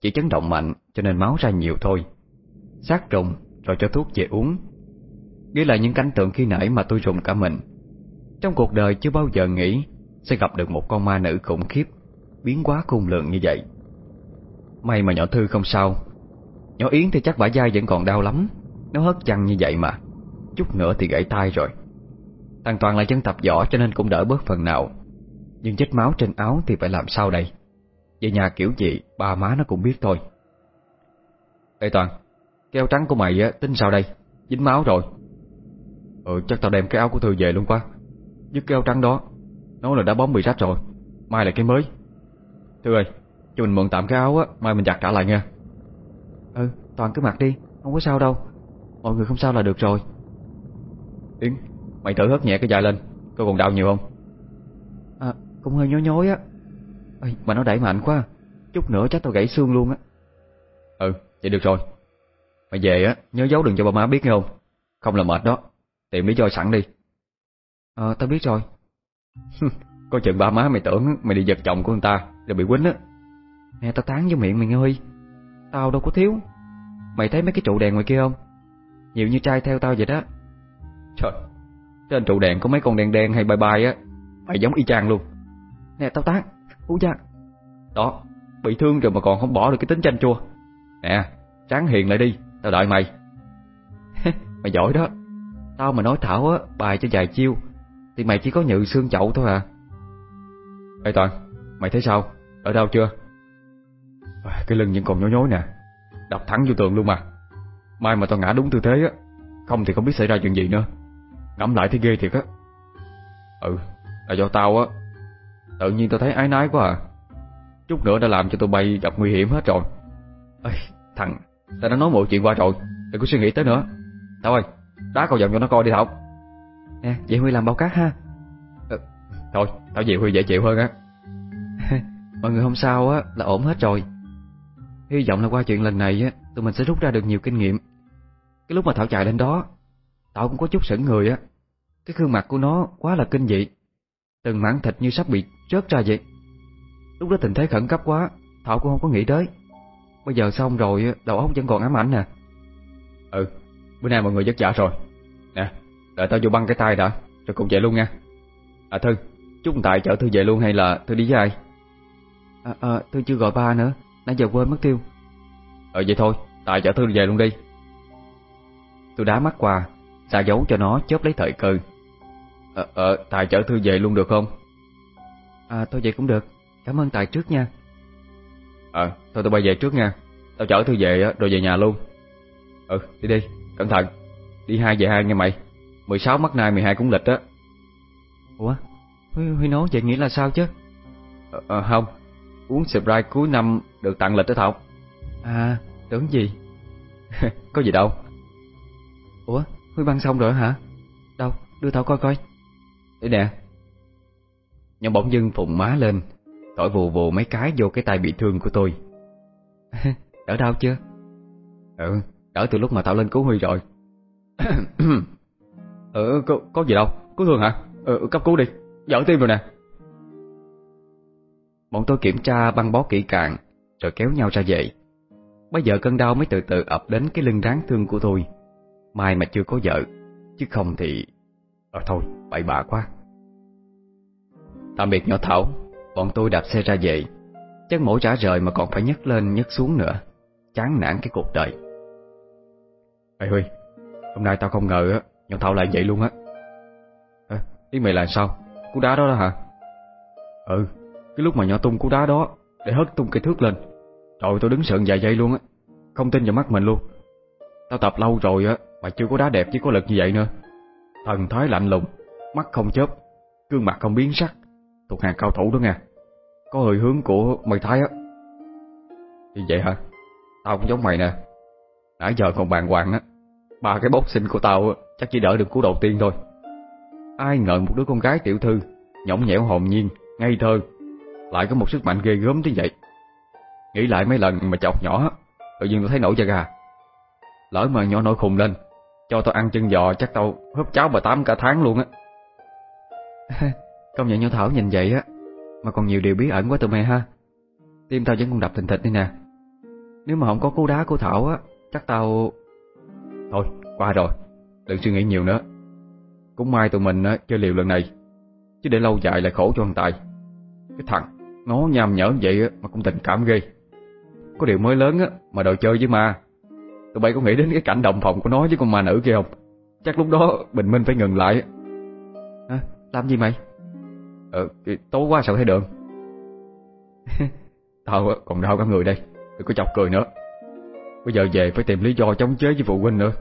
Chỉ chấn động mạnh cho nên máu ra nhiều thôi. Sát trùng, rồi cho thuốc về uống. Ghi lại những cảnh tượng khi nãy mà tôi rùng cả mình. Trong cuộc đời chưa bao giờ nghĩ Sẽ gặp được một con ma nữ khủng khiếp, Biến quá khung lượng như vậy. May mà nhỏ Thư không sao. Nhỏ Yến thì chắc bả dai vẫn còn đau lắm, Nó hất chăng như vậy mà. Chút nữa thì gãy tay rồi. Thằng Toàn là chân tập võ cho nên cũng đỡ bớt phần nào. Nhưng vết máu trên áo thì phải làm sao đây? Về nhà kiểu gì, Ba má nó cũng biết thôi. Ê Toàn Keo trắng của mày á, tính sao đây? Dính máu rồi. Ừ chắc tao đem cái áo của Thư về luôn quá. Dứt cái áo trắng đó Nó là đã bóng bị rách rồi. Mai là cái mới. Thư ơi, cho mình mượn tạm cái áo á, Mai mình giặt trả lại nha. Ừ Toàn cứ mặc đi, Không có sao đâu. Mọi người không sao là được rồi. Yến Mày thử hất nhẹ cái dài lên Coi còn đau nhiều không? À cũng hơi nhói nhói á. Ê, Mà nó đẩy mạnh quá Chút nữa chắc tao gãy xương luôn á. Ừ vậy được rồi. Mày về á nhớ giấu đừng cho bà má biết nghe không? Không là mệt đó Tìm lý do sẵn đi. Ờ tao biết rồi. Coi chừng ba má mày tưởng mày đi giật chồng của người ta Rồi bị quýnh á. Nè tao tán với miệng mày nghe Huy Tao đâu có thiếu. Mày thấy mấy cái trụ đèn ngoài kia không? Nhiều như trai theo tao vậy đó Trời, Trên trụ đèn có mấy con đen đen hay bay bay á. Mày giống y chang luôn. Nè, tao tán u da Đó, Bị thương rồi mà còn không bỏ được cái tính chanh chua. Nè, Tráng hiền lại đi, Tao đợi mày. <laughs> Mày giỏi đó. Tao mà nói Thảo á, Bài cho dài chiêu, Thì mày chỉ có nhự xương chậu thôi à. Ê Toàn, Mày thấy sao? Ở đâu chưa? À, cái lưng vẫn còn nhói nhói nè. Đập thẳng vô tường luôn mà. Mai mà tao ngã đúng tư thế á, Không thì không biết xảy ra chuyện gì nữa. Ngẫm lại thấy ghê thiệt á. Ừ Là do tao á. Tự nhiên tao thấy ái nái quá à. Chút nữa đã làm cho tụi bay gặp nguy hiểm hết rồi. Ê, Thằng Tao đã nói mọi chuyện qua rồi? Đừng có suy nghĩ tới nữa. Tao ơi Đá cầu vòng cho nó coi đi Thảo. Nè vậy Huy làm bao cát ha. Ừ, Thôi Tao về Huy dễ chịu hơn á. <laughs> Mọi người không sao á Là ổn hết rồi. Hy vọng là qua chuyện lần này á Tụi mình sẽ rút ra được nhiều kinh nghiệm. Cái lúc mà Thảo chạy lên đó Tao cũng có chút sững người á. Cái gương mặt của nó quá là kinh dị. Từng mảng thịt như sắp bị rớt ra vậy. Lúc đó tình thế khẩn cấp quá Thảo cũng không có nghĩ tới. Bây giờ xong rồi đầu óc vẫn còn ám ảnh nè. Ừ Bữa nay mọi người vất vả rồi. Nè Đợi tao vô băng cái tay đã Rồi cùng về luôn nha. À Thư Chúc Tài chở Thư về luôn hay là Thư đi với ai? À, à Thư chưa gọi ba nữa Nãy giờ quên mất tiêu. Ờ vậy thôi Tài chở Thư về luôn đi. Tôi đá mắt qua Xa giấu cho nó chớp lấy thời cơ. Ờ, ờ Tài chở Thư về luôn được không? À thôi vậy cũng được. Cảm ơn Tài trước nha. Ờ thôi tôi bay về trước nha. Tao chở Thư về rồi về nhà luôn. Ừ đi đi Cẩn thận. Đi hai về hai nghe mày. 16 mắt nay 12 cũng lịch á. Ủa? Huy, Huy nói vậy nghĩa là sao chứ? Ờ, ờ, Không. Uống Sprite cuối năm được tặng lịch đó Thảo. À tưởng gì? <laughs> Có gì đâu. Ủa Huy băng xong rồi hả? Đâu đưa Thảo coi coi. Đây nè. Nhưng bỗng dưng phụng má lên Thổi vù vù mấy cái vô cái tay bị thương của tôi. <laughs> Đỡ đau chưa? Ừ Đỡ từ lúc mà Thảo lên cứu Huy rồi. <coughs> Ừ có, có gì đâu. Cứu thương hả? Ừ cấp cứu đi. Dở tim rồi nè. Bọn tôi kiểm tra băng bó kỹ càng Rồi kéo nhau ra về. Bây giờ cơn đau mới từ từ ập đến cái lưng ráng thương của tôi Mai mà chưa có vợ Chứ không thì Ờ thôi bậy bạ quá. Tạm biệt nhỏ Thảo Bọn tôi đạp xe ra về. Chân mổ trả rời mà còn phải nhấc lên nhấc xuống nữa. Chán nản cái cuộc đời. Ê Huy Hôm nay tao không ngờ á Nhỏ Thảo lại vậy luôn á. À, Ý mày là sao? Cú đá đó đó hả? Ừ Cái lúc mà nhỏ tung cú đá đó Để hất tung cây thước lên. Trời tôi đứng sợn vài giây luôn á Không tin vào mắt mình luôn. Tao tập lâu rồi á mà chưa có đá đẹp chứ có lực như vậy nữa. Thần thái lạnh lùng Mắt không chớp Gương mặt không biến sắc. Thuộc hàng cao thủ đó nha Có hơi hướng của mày Thái á. Như vậy hả? Tao cũng giống mày nè. Nãy giờ còn bàn hoàng á. Ba cái bốc sinh của tao chắc chỉ đỡ được cú đầu tiên thôi. Ai ngờ một đứa con gái tiểu thư Nhõng nhẽo hồn nhiên, ngây thơ Lại có một sức mạnh ghê gớm thế vậy. Nghĩ lại mấy lần mà chọc nhỏ Tự nhiên tôi thấy nổi da gà. Lỡ mà nhỏ nổi khùng lên cho tao ăn chân giò chắc tao húp cháo bà tám cả tháng luôn á. <laughs> Công nhận Nho Thảo nhìn vậy á Mà còn nhiều điều bí ẩn quá tụi mày ha. Tim tao vẫn còn đập thình thịch đây nè. Nếu mà không có cú đá của Thảo á Chắc tao... Thôi, qua rồi Đừng suy nghĩ nhiều nữa. Cũng may tụi mình á, chơi liều lần này Chứ để lâu dài lại khổ cho thằng Tài. Cái thằng Nó nhàm nhở vậy á, mà cũng tình cảm ghê. Có điều mới lớn á Mà đòi chơi với ma. Tụi bay có nghĩ đến cái cảnh đồng phòng của nó với con ma nữ kia không? Chắc lúc đó Bình Minh phải ngừng lại. À, Làm gì mày? Ờ, tối quá sợ thấy đường? <laughs> Tao còn đau cả người đây. Đừng có chọc cười nữa. Bây giờ về phải tìm lý do chống chế với phụ huynh nữa.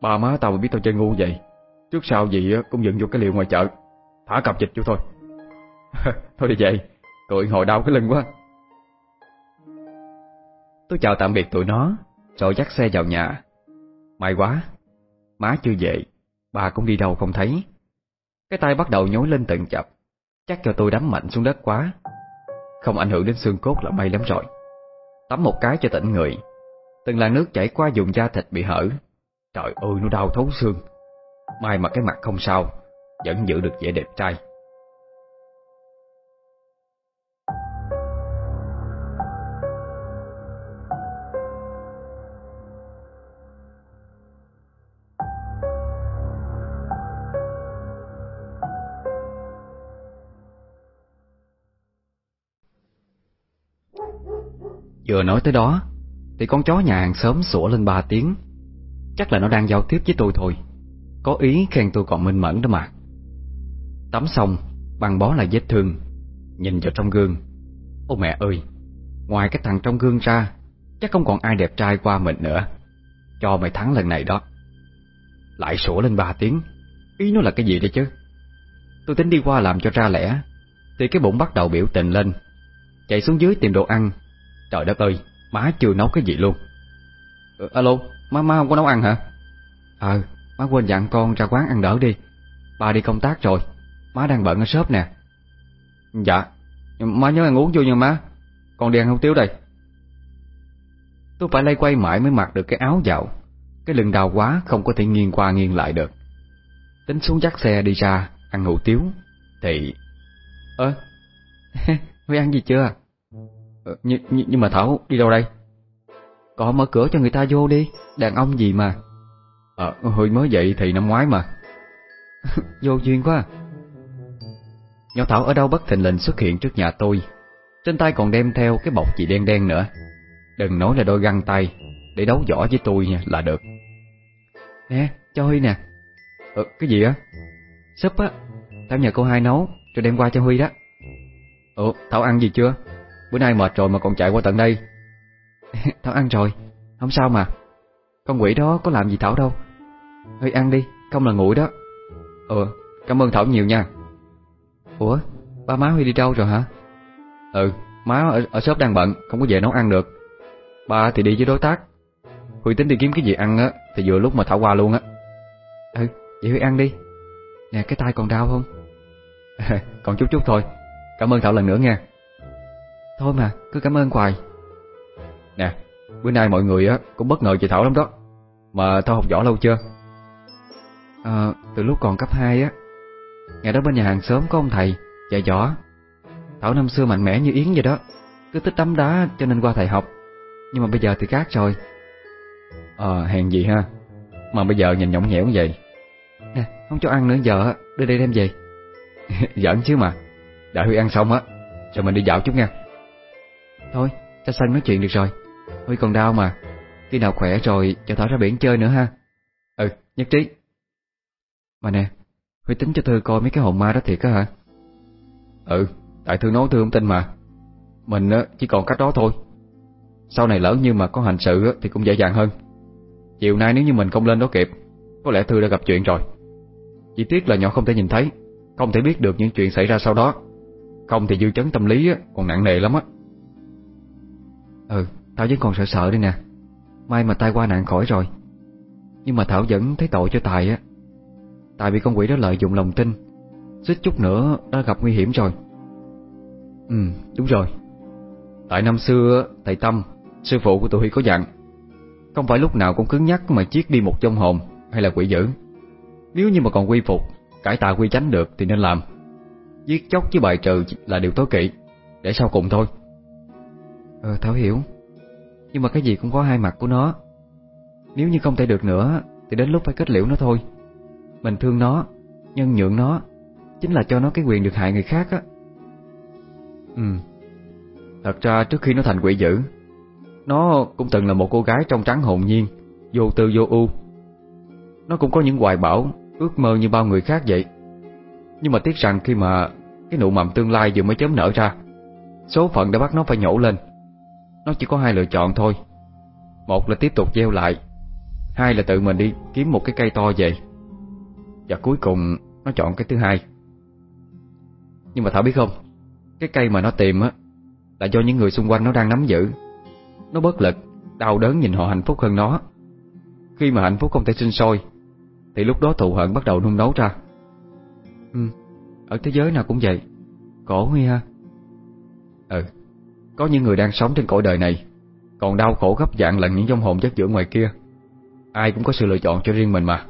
Ba má tao biết tao chơi ngu vậy Trước sau gì cũng dựng vô cái liều ngoài chợ. Thả cặp dịch vô thôi. <laughs> Thôi đi vậy Cười hồi đau cái lưng quá. Tôi chào tạm biệt tụi nó. Rồi dắt xe vào nhà. May quá, Má chưa về, Bà cũng đi đâu không thấy. Cái tay bắt đầu nhối lên từng chập, Chắc cho tôi đấm mạnh xuống đất quá. Không ảnh hưởng đến xương cốt là may lắm rồi. Tắm một cái cho tỉnh người. Từng làn nước chảy qua vùng da thịt bị hở. Trời ơi, nó đau thấu xương. May mà cái mặt không sao, Vẫn giữ được vẻ đẹp trai. Vừa nói tới đó, Thì con chó nhà hàng xóm sủa lên ba tiếng. Chắc là nó đang giao tiếp với tôi thôi. Có ý khen tôi còn minh mẫn đó mà. Tắm xong, Băng bó lại vết thương, Nhìn vào trong gương. Ô mẹ ơi, Ngoài cái thằng trong gương ra, Chắc không còn ai đẹp trai qua mình nữa. Cho mày thắng lần này đó. Lại sủa lên ba tiếng. Ý nó là cái gì đây chứ? Tôi tính đi qua làm cho ra lẽ. Thì cái bụng bắt đầu biểu tình lên. Chạy xuống dưới tìm đồ ăn. Trời đất ơi, má chưa nấu cái gì luôn. Ừ, Alo, má má không có nấu ăn hả? Ờ, má quên dặn con ra quán ăn đỡ đi. Ba đi công tác rồi Má đang bận ở shop nè. Dạ, má nhớ ăn uống vô nha má. Con đi ăn hủ tiếu đây. Tôi phải lay quay mãi mới mặc được cái áo vào Cái lưng đau quá không có thể nghiêng qua nghiêng lại được. Tính xuống dắt xe đi ra Ăn hủ tiếu. Thì Ơ? <laughs> Huy ăn gì chưa Ờ, nhưng, nhưng mà Thảo đi đâu đây? Có mở cửa cho người ta vô đi Đàn ông gì mà? Ờ, hồi mới dậy thì năm ngoái mà. <laughs> Vô duyên quá à. Nhỏ Thảo ở đâu bất thình lình xuất hiện trước nhà tôi. Trên tay còn đem theo cái bọc gì đen đen nữa. Đừng nói là đôi găng tay Để đấu võ với tôi nha là được. Nè, cho Huy nè. Ờ, cái gì á? Súp á Tao nhờ cô hai nấu Rồi đem qua cho Huy đó. Ủa, Thảo ăn gì chưa? Bữa nay mệt rồi mà còn chạy qua tận đây. <laughs> Thảo ăn rồi Không sao mà. Con quỷ đó có làm gì Thảo đâu. Hơi ăn đi, không là nguội đó. Ừ, cảm ơn Thảo nhiều nha. Ủa, ba má Huy đi đâu rồi hả? Ừ, má ở, ở shop đang bận Không có về nấu ăn được. Ba thì đi với đối tác. Huy tính đi kiếm cái gì ăn á Thì vừa lúc mà Thảo qua luôn á. Ừ, vậy Huy ăn đi. Nè, cái tay còn đau không? <laughs> còn chút chút thôi. Cảm ơn Thảo lần nữa nha. Thôi mà, cứ cảm ơn hoài. Nè, bữa nay mọi người á cũng bất ngờ chị Thảo lắm đó. Mà Thảo học võ lâu chưa? À, từ lúc còn cấp 2 á Ngày đó bên nhà hàng xóm có ông thầy dạy võ. Thảo năm xưa mạnh mẽ như Yến vậy đó Cứ thích tắm đá cho nên qua thầy học. Nhưng mà bây giờ thì khác rồi. Ờ, hèn gì ha. Mà bây giờ nhìn nhõng nhẽo vậy. Nè, không cho ăn nữa giờ Đưa đây đem về. <laughs> Giỡn chứ mà. Đợi Huy ăn xong á Rồi mình đi dạo chút nha Thôi, ra sân nói chuyện được rồi. Huy còn đau mà. Khi nào khỏe rồi cho Thảo ra biển chơi nữa ha. Ừ, nhất trí. Mà nè, Huy tính cho Thư coi mấy cái hồn ma đó thiệt á hả? Ừ, tại Thư nói Thư không tin mà. Mình chỉ còn cách đó thôi. Sau này lỡ như mà có hành sự thì cũng dễ dàng hơn. Chiều nay nếu như mình không lên đó kịp Có lẽ Thư đã gặp chuyện rồi. Chỉ tiếc là nhỏ không thể nhìn thấy. Không thể biết được những chuyện xảy ra sau đó. Không thì dư chấn tâm lý còn nặng nề lắm á. Ừ, tao vẫn còn sợ sợ đây nè. May mà tai qua nạn khỏi rồi. Nhưng mà Thảo vẫn thấy tội cho Tài á. Tài bị con quỷ đó lợi dụng lòng tin. Xích chút nữa đã gặp nguy hiểm rồi. Ừ, đúng rồi. Tại năm xưa Thầy Tâm Sư phụ của tụi Huy có dặn Không phải lúc nào cũng cứng nhắc mà chiết đi một trong hồn hay là quỷ dữ. Nếu như mà còn quy phục Cải tà quy tránh được thì nên làm. Giết chóc với bài trừ là điều tối kỵ Để sau cùng thôi. Ờ Thảo hiểu. Nhưng mà cái gì cũng có hai mặt của nó. Nếu như không thể được nữa, Thì đến lúc phải kết liễu nó thôi. Mình thương nó, Nhân nhượng nó, Chính là cho nó cái quyền được hại người khác á. Ừ. Thật ra trước khi nó thành quỷ dữ, Nó cũng từng là một cô gái trong trắng hồn nhiên, Vô tư vô ưu. Nó cũng có những hoài bão, Ước mơ như bao người khác vậy. Nhưng mà tiếc rằng khi mà Cái nụ mầm tương lai vừa mới chớm nở ra, Số phận đã bắt nó phải nhổ lên. Nó chỉ có hai lựa chọn thôi. Một là tiếp tục gieo lại, Hai là tự mình đi kiếm một cái cây to về Và cuối cùng, Nó chọn cái thứ hai. Nhưng mà Thảo biết không, Cái cây mà nó tìm á, Là do những người xung quanh nó đang nắm giữ. Nó bất lực, Đau đớn nhìn họ hạnh phúc hơn nó. Khi mà hạnh phúc không thể sinh sôi, Thì lúc đó thù hận bắt đầu nung nấu ra. Ừ Ở thế giới nào cũng vậy. Khổ Huy ha? Ừ. Có những người đang sống trên cõi đời này, Còn đau khổ gấp dạng lần những dông hồn chất giữa ngoài kia. Ai cũng có sự lựa chọn cho riêng mình mà.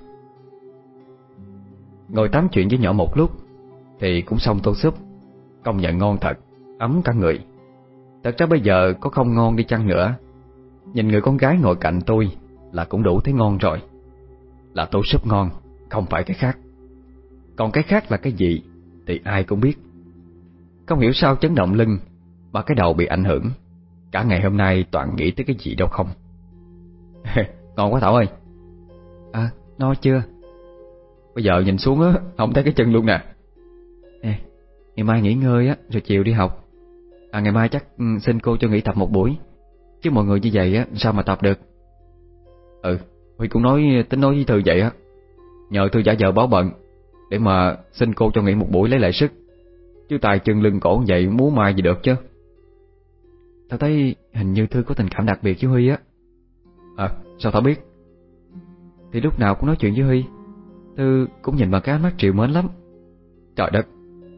Ngồi tám chuyện với nhỏ một lúc, Thì cũng xong tô súp. Công nhận ngon thật, Ấm cả người. Thật ra bây giờ có không ngon đi chăng nữa. Nhìn người con gái ngồi cạnh tôi Là cũng đủ thấy ngon rồi. Là tô súp ngon, Không phải cái khác. Còn cái khác là cái gì Thì ai cũng biết. Không hiểu sao chấn động lưng mà cái đầu bị ảnh hưởng. Cả ngày hôm nay toàn nghĩ tới cái gì đâu không? <laughs> Ngon quá Thảo ơi. À no chưa? Bây giờ nhìn xuống á, Không thấy cái chân luôn nè. Nè Ngày mai nghỉ ngơi á, Rồi chiều đi học. À ngày mai chắc ừ, xin cô cho nghỉ tập một buổi. Chứ mọi người như vậy á, Sao mà tập được? Ừ Huy cũng nói, tính nói với Thư vậy á. Nhờ Thư giả giờ báo bận, Để mà xin cô cho nghỉ một buổi lấy lại sức. Chứ tài chân lưng cổ vậy muốn mai gì được chứ? Tao thấy hình như Thư có tình cảm đặc biệt với Huy á. À sao tao biết? Thì lúc nào cũng nói chuyện với Huy. Thư cũng nhìn bằng cái ánh mắt triệu mến lắm. Trời đất,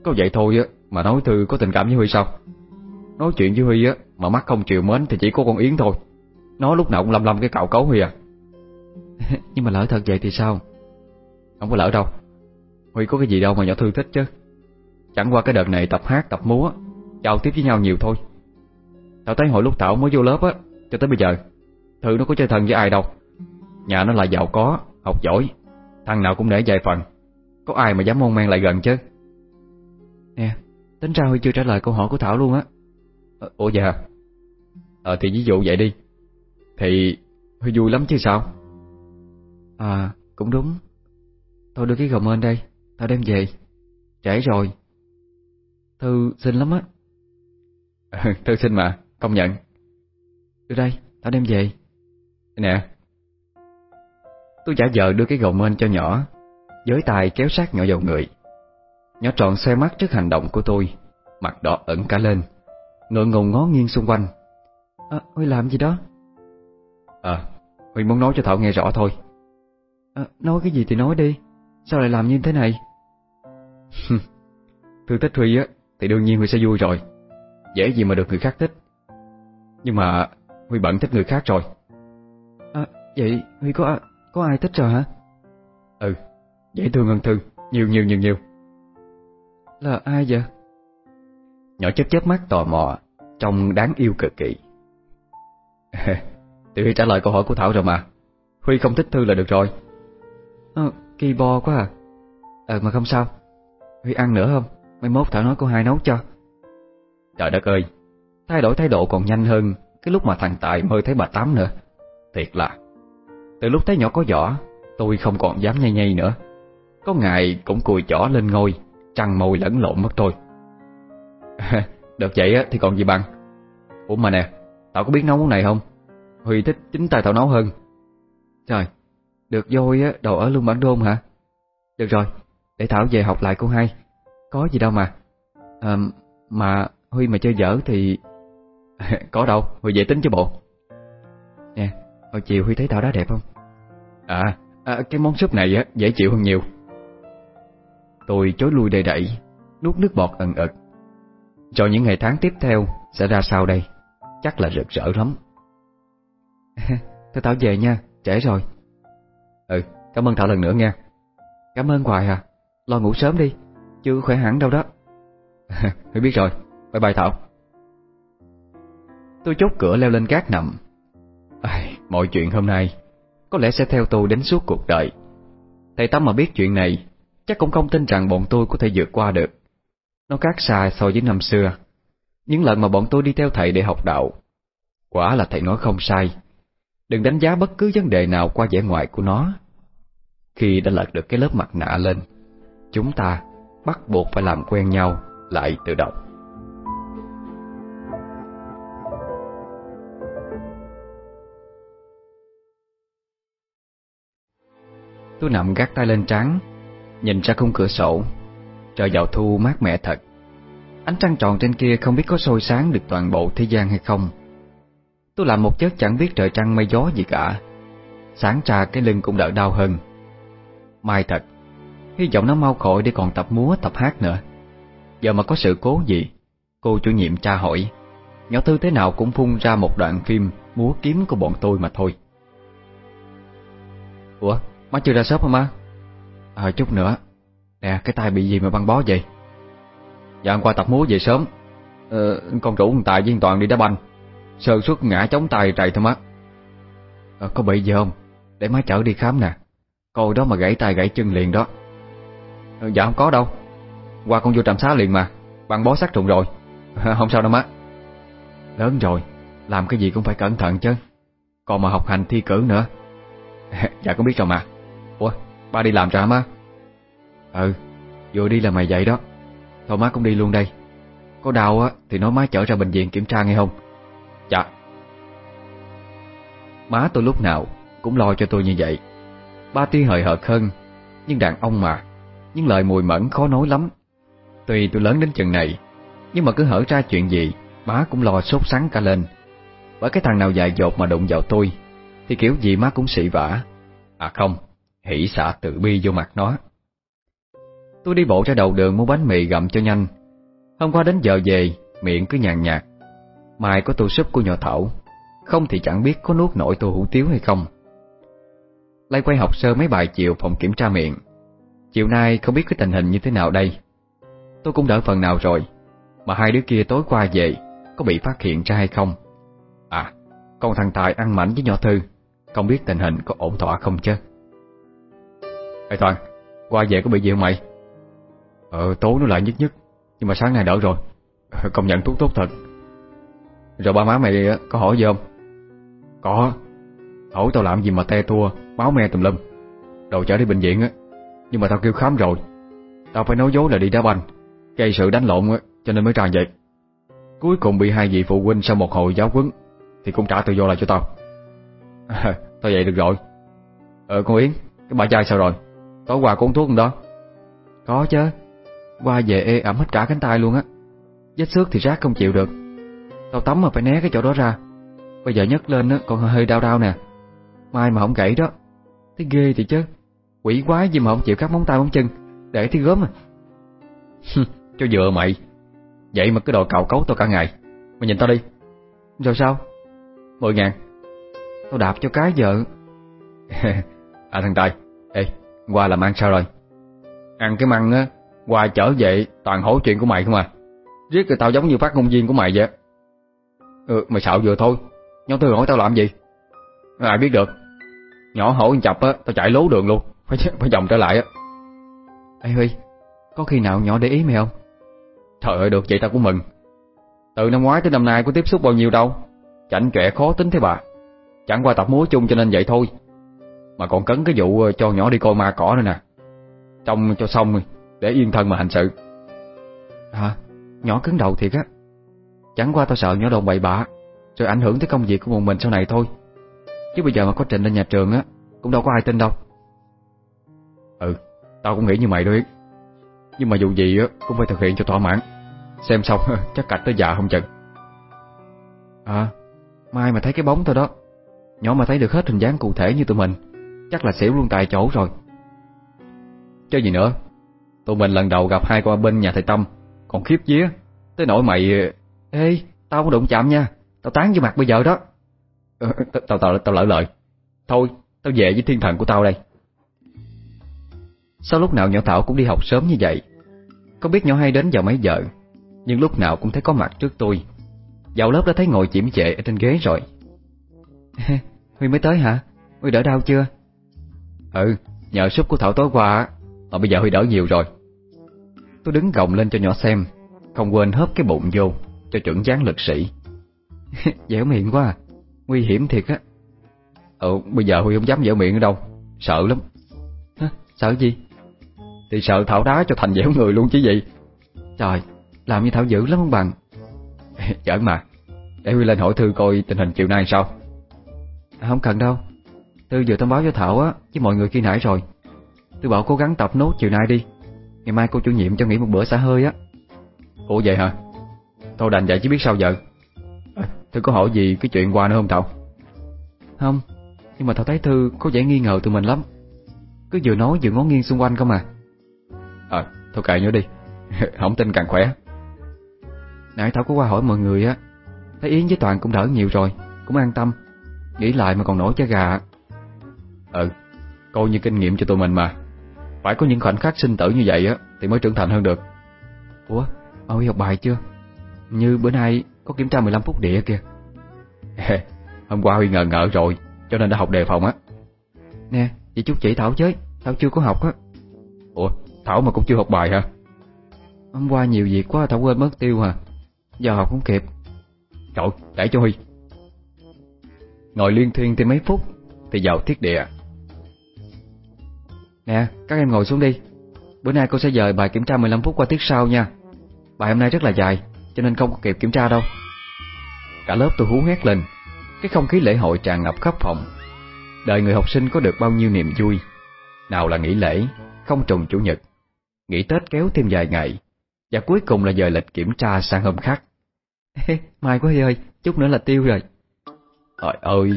Có vậy thôi á Mà nói Thư có tình cảm với Huy sao? Nói chuyện với Huy á Mà mắt không triệu mến thì chỉ có con Yến thôi. Nó lúc nào cũng lâm lâm cái cạo cấu Huy à. <laughs> Nhưng mà lỡ thật vậy thì sao? Không có lỡ đâu. Huy có cái gì đâu mà nhỏ Thư thích chứ. Chẳng qua cái đợt này tập hát, tập múa, Giao tiếp với nhau nhiều thôi. Tao thấy hồi lúc Thảo mới vô lớp á Cho tới bây giờ Thư nó có chơi thân với ai đâu. Nhà nó là giàu có, học giỏi Thằng nào cũng để vài phần. Có ai mà dám mong men lại gần chứ? Nè, tính ra Huy chưa trả lời câu hỏi của Thảo luôn á. Ờ, Ủa dạ. Ờ thì ví dụ vậy đi. Thì Huy vui lắm chứ sao? À cũng đúng. Thôi đưa cái gồm ơn đây Tao đem về. Trễ rồi. Thư xinh lắm á. <laughs> Thư xinh mà, công nhận. Đưa đây, tao đem về. Nè. Tôi giả vờ đưa cái gầu mên cho nhỏ Giới tay kéo sát nhỏ vào người. Nhỏ tròn xoe mắt trước hành động của tôi Mặt đỏ ẩn cả lên Ngượng ngùng ngó nghiêng xung quanh. À, Huy làm gì đó? À Huy muốn nói cho Thảo nghe rõ thôi. À, Nói cái gì thì nói đi Sao lại làm như thế này? Thư thích Huy á Thì đương nhiên Huy sẽ vui rồi. Dễ gì mà được người khác thích. Nhưng mà Huy bận thích người khác rồi. À, Vậy Huy có có ai thích rồi hả? Ừ, dễ thương hơn Thư Nhiều nhiều nhiều nhiều. Là ai vậy? Nhỏ chớp chớp mắt tò mò Trông đáng yêu cực kỳ. <laughs> Tiểu Huy trả lời câu hỏi của Thảo rồi mà. Huy không thích Thư là được rồi. Ờ, kỳ bo quá à. Ờ mà không sao. Huy ăn nữa không? Mai mốt Thảo nói cô hai nấu cho. Trời đất ơi Thay đổi thái độ còn nhanh hơn Cái lúc mà thằng Tài mơ thấy bà Tám nữa. Thiệt là Từ lúc thấy nhỏ có vỏ Tôi không còn dám nhây nhây nữa. Có ngày cũng cùi chỏ lên ngôi Trăng môi lẫn lộn mất thôi. <laughs> Được vậy á thì còn gì bằng? Ủa mà nè Tao có biết nấu món này không? Huy thích chính tay tao nấu hơn. Trời Được vôi á đồ ở luôn bản đôn hả? Được rồi Để Thảo về học lại cô hai. Có gì đâu mà. À, Mà Huy mà chơi dở thì <laughs> Có đâu Huy dễ tính chứ bộ. Nè Hồi chiều Huy thấy Thảo đá đẹp không? À, à cái món súp này á dễ chịu hơn nhiều. Tôi chối lui đầy đẩy Nuốt nước bọt ẩn ực. Rồi những ngày tháng tiếp theo Sẽ ra sao đây? Chắc là rực rỡ lắm. <laughs> Thôi Thảo về nha, trễ rồi. Ừ, Cảm ơn Thảo lần nữa nha. Cảm ơn hoài à. Lo ngủ sớm đi Chưa khỏe hẳn đâu đó. <laughs> Huy biết rồi. Bye bye Thảo Tôi chốt cửa leo lên gác nằm. À, Mọi chuyện hôm nay Có lẽ sẽ theo tôi đến suốt cuộc đời. Thầy Tâm mà biết chuyện này Chắc cũng không tin rằng bọn tôi có thể vượt qua được. Nó khác xa so với năm xưa. Những lần mà bọn tôi đi theo thầy để học đạo Quả là thầy nói không sai. Đừng đánh giá bất cứ vấn đề nào qua vẻ ngoài của nó. Khi đã lật được cái lớp mặt nạ lên Chúng ta bắt buộc phải làm quen nhau lại từ đầu Tôi nằm gác tay lên trán, Nhìn ra khung cửa sổ. Trời vào thu mát mẻ thật. Ánh trăng tròn trên kia không biết có sôi sáng được toàn bộ thế gian hay không. Tôi làm một chớp chẳng biết trời trăng mây gió gì cả. Sáng ra cái lưng cũng đỡ đau hơn. Mai thật, Hy vọng nó mau khỏi để còn tập múa, tập hát nữa. Giờ mà có sự cố gì, Cô chủ nhiệm tra hỏi. Nhỏ Tư thế nào cũng phun ra một đoạn phim Múa kiếm của bọn tôi mà thôi. Ủa? Má chưa ra shop hả má? Ờ chút nữa. Nè cái tay bị gì mà băng bó vậy? Dạ hôm qua tập múa về sớm. Ờ, Con rủ con Tài viên Toàn đi đá banh. Sơ suất ngã chống tay trầy thôi má. Ờ, Có bị gì không? Để má chở đi khám nè. Coi đó mà gãy tay gãy chân liền đó. Ờ, Dạ không có đâu. Qua con vô trạm xá liền mà. Băng bó sát trùng rồi. <laughs> Không sao đâu má. Lớn rồi. Làm cái gì cũng phải cẩn thận chứ. Còn mà học hành thi cử nữa. <laughs> Dạ con biết rồi mà. Ủa, ba đi làm rồi hả má? Ừ Vừa đi là mày dậy đó. Thôi má cũng đi luôn đây. Có đau á, thì nói má chở ra bệnh viện kiểm tra nghe không? Dạ. Má tôi lúc nào Cũng lo cho tôi như vậy. Ba tuy hời hợt hơn, Nhưng đàn ông mà. Những lời mùi mẫn khó nói lắm. Tuy tôi lớn đến chừng này, Nhưng mà cứ hở ra chuyện gì, Má cũng lo sốt sắng cả lên. Bởi cái thằng nào dài dột mà đụng vào tôi, Thì kiểu gì má cũng xị vả. À không hỉ xả tự bi vô mặt nó. Tôi đi bộ ra đầu đường mua bánh mì gặm cho nhanh. Hôm qua đến giờ về, Miệng cứ nhàn nhạt. Mai có tô súp của nhỏ Thảo. Không thì chẳng biết có nuốt nổi tô hủ tiếu hay không. Lai quay học sơ mấy bài chiều phòng kiểm tra miệng. Chiều nay không biết cái tình hình như thế nào đây. Tôi cũng đỡ phần nào rồi, Mà hai đứa kia tối qua về, Có bị phát hiện ra hay không? À Còn thằng Tài ăn mảnh với nhỏ Thư. Không biết tình hình có ổn thỏa không chứ? Ê Toàn Qua về có bị gì không mày? Ờ tối nó lại nhức nhức Nhưng mà sáng nay đỡ rồi. <laughs> Công nhận thuốc tốt thật. Rồi ba má mày có hỏi gì không? Có. Hỏi tao làm gì mà te tua Máu me tùm lum. Đồ chở đi bệnh viện á Nhưng mà tao kêu khám rồi. Tao phải nói dối là đi đá banh Gây sự đánh lộn á Cho nên mới tràn vậy. Cuối cùng bị hai vị phụ huynh sau một hồi giáo quấn Thì cũng trả tự do lại cho tao. À, <laughs> Tao vậy được rồi. Ờ con Yến Cái bà trai sao rồi? Tối qua có uống thuốc không đó. Có chứ. Qua về ê ẩm hết cả cánh tay luôn á. Vết xước thì rác không chịu được. Tao tắm mà phải né cái chỗ đó ra. Bây giờ nhấc lên á còn hơi đau đau nè. Mai mà không gãy đó. Thấy ghê thì chứ. Quỷ quái gì mà không chịu cắt móng tay móng chân. Để thấy gớm à. Cho vừa mày. Vậy mà cứ đòi cạo cấu tao cả ngày. Mày nhìn tao đi. Rồi sao? Mười ngàn. Tao đạp cho cái vợ. <laughs> À thằng Tài qua làm ăn sao rồi? Ăn cái măng á, Qua trở về, toàn hổ chuyện của mày không à? Riết rồi tao giống như phát ngôn viên của mày vậy. Ừ mày xạo vừa thôi. Nhóm Thư hỏi tao làm gì? Ai biết được. Nhỏ hỏi chập á, Tao chạy lố đường luôn. Phải phải vòng trở lại á. Ê Huy, Có khi nào nhỏ để ý mày không? Trời ơi, được vậy tao cũng mừng. Từ năm ngoái tới năm nay có tiếp xúc bao nhiêu đâu. Chảnh trẻ khó tính thế bà. Chẳng qua tập múa chung cho nên vậy thôi. Mà còn cấn cái vụ ờ, cho nhỏ đi coi ma cỏ nữa nè. Trông cho xong Để yên thân mà hành sự. Hả? Nhỏ cứng đầu thiệt á. Chẳng qua tao sợ nhỏ đồn bậy bạ Rồi ảnh hưởng tới công việc của một mình sau này thôi. Chứ bây giờ mà có trình lên nhà trường á Cũng đâu có ai tin đâu. Ừ Tao cũng nghĩ như mày đó Nhưng mà dù gì á cũng phải thực hiện cho thỏa mãn. Xem xong <laughs> chắc cạch tới già không chừng. À Mai mà thấy cái bóng thôi đó Nhỏ mà thấy được hết hình dáng cụ thể như tụi mình Chắc là xỉu luôn tại chỗ rồi. Chứ gì nữa Tụi mình lần đầu gặp hai qua bên nhà thầy Tâm Còn khiếp vía. Tới nỗi mày Ê tao không đụng chạm nha Tao tán vô mặt bây giờ đó. Ờ, Tao tao tao lỡ lời. Thôi tao về với thiên thần của tao đây. Sao lúc nào nhỏ Thảo cũng đi học sớm như vậy không biết nhỏ hay đến vào mấy giờ Nhưng lúc nào cũng thấy có mặt trước tôi. Vào lớp đã thấy ngồi chiếm trệ ở trên ghế rồi. <laughs> Huy mới tới hả? Huy đỡ đau chưa? Ừ, nhờ súp của Thảo tối qua Mà bây giờ Huy đỡ nhiều rồi Tôi đứng gồng lên cho nhỏ xem Không quên hớp cái bụng vô Cho chuẩn dáng lực sĩ <laughs> Dẻo miệng quá à. Nguy hiểm thiệt á Ừ, bây giờ Huy không dám dẻo miệng ở đâu Sợ lắm Hả? Sợ gì? Thì sợ Thảo đá cho thành dẻo người luôn chứ gì Trời, làm như Thảo dữ lắm không bằng <laughs> Giỡn mà Để Huy lên hỏi Thư coi tình hình chiều nay sao à, Không cần đâu Tư vừa thông báo cho Thảo á Với mọi người khi nãy rồi. Tôi bảo cố gắng tập nốt chiều nay đi. Ngày mai cô chủ nhiệm cho nghỉ một bữa xả hơi á. Ủa vậy hả? Thôi đành vậy chứ biết sao giờ. À, Thư có hỏi gì cái chuyện qua nữa không Thảo? Không Nhưng mà Thảo thấy Thư có vẻ nghi ngờ tụi mình lắm. Cứ vừa nói vừa ngó nghiêng xung quanh không à. Ờ thôi kệ nhớ đi. <laughs> Không tin càng khỏe. Nãy Thảo có qua hỏi mọi người á Thấy Yến với Toàn cũng đỡ nhiều rồi Cũng an tâm. Nghĩ lại mà còn nổi cho gà. Ừ Coi như kinh nghiệm cho tụi mình mà. Phải có những khoảnh khắc sinh tử như vậy á, Thì mới trưởng thành hơn được. Ủa Âu Huy học bài chưa? Như bữa nay có kiểm tra 15 phút địa kìa. Hôm qua Huy ngờ ngợ rồi, Cho nên đã học đề phòng á. Nè, Chị chút chỉ Thảo chứ Thảo chưa có học á. Ủa, Thảo mà cũng chưa học bài hả? Hôm qua nhiều việc quá, Thảo quên mất tiêu hả Giờ học không kịp. Trời, để cho Huy. Ngồi liên thiên thêm mấy phút, Thì vào thiết địa. Nè, các em ngồi xuống đi. Bữa nay cô sẽ dời bài kiểm tra 15 phút qua tiết sau nha. Bài hôm nay rất là dài, Cho nên không có kịp kiểm tra đâu. Cả lớp tôi hú hét lên. Cái không khí lễ hội tràn ngập khắp phòng. Đời người học sinh có được bao nhiêu niềm vui? Nào là nghỉ lễ, Không trùng chủ nhật. Nghỉ Tết kéo thêm vài ngày. Và cuối cùng là giờ lịch kiểm tra sang hôm khác. <laughs> Mai quá Huy ơi, Chút nữa là tiêu rồi. Trời ơi,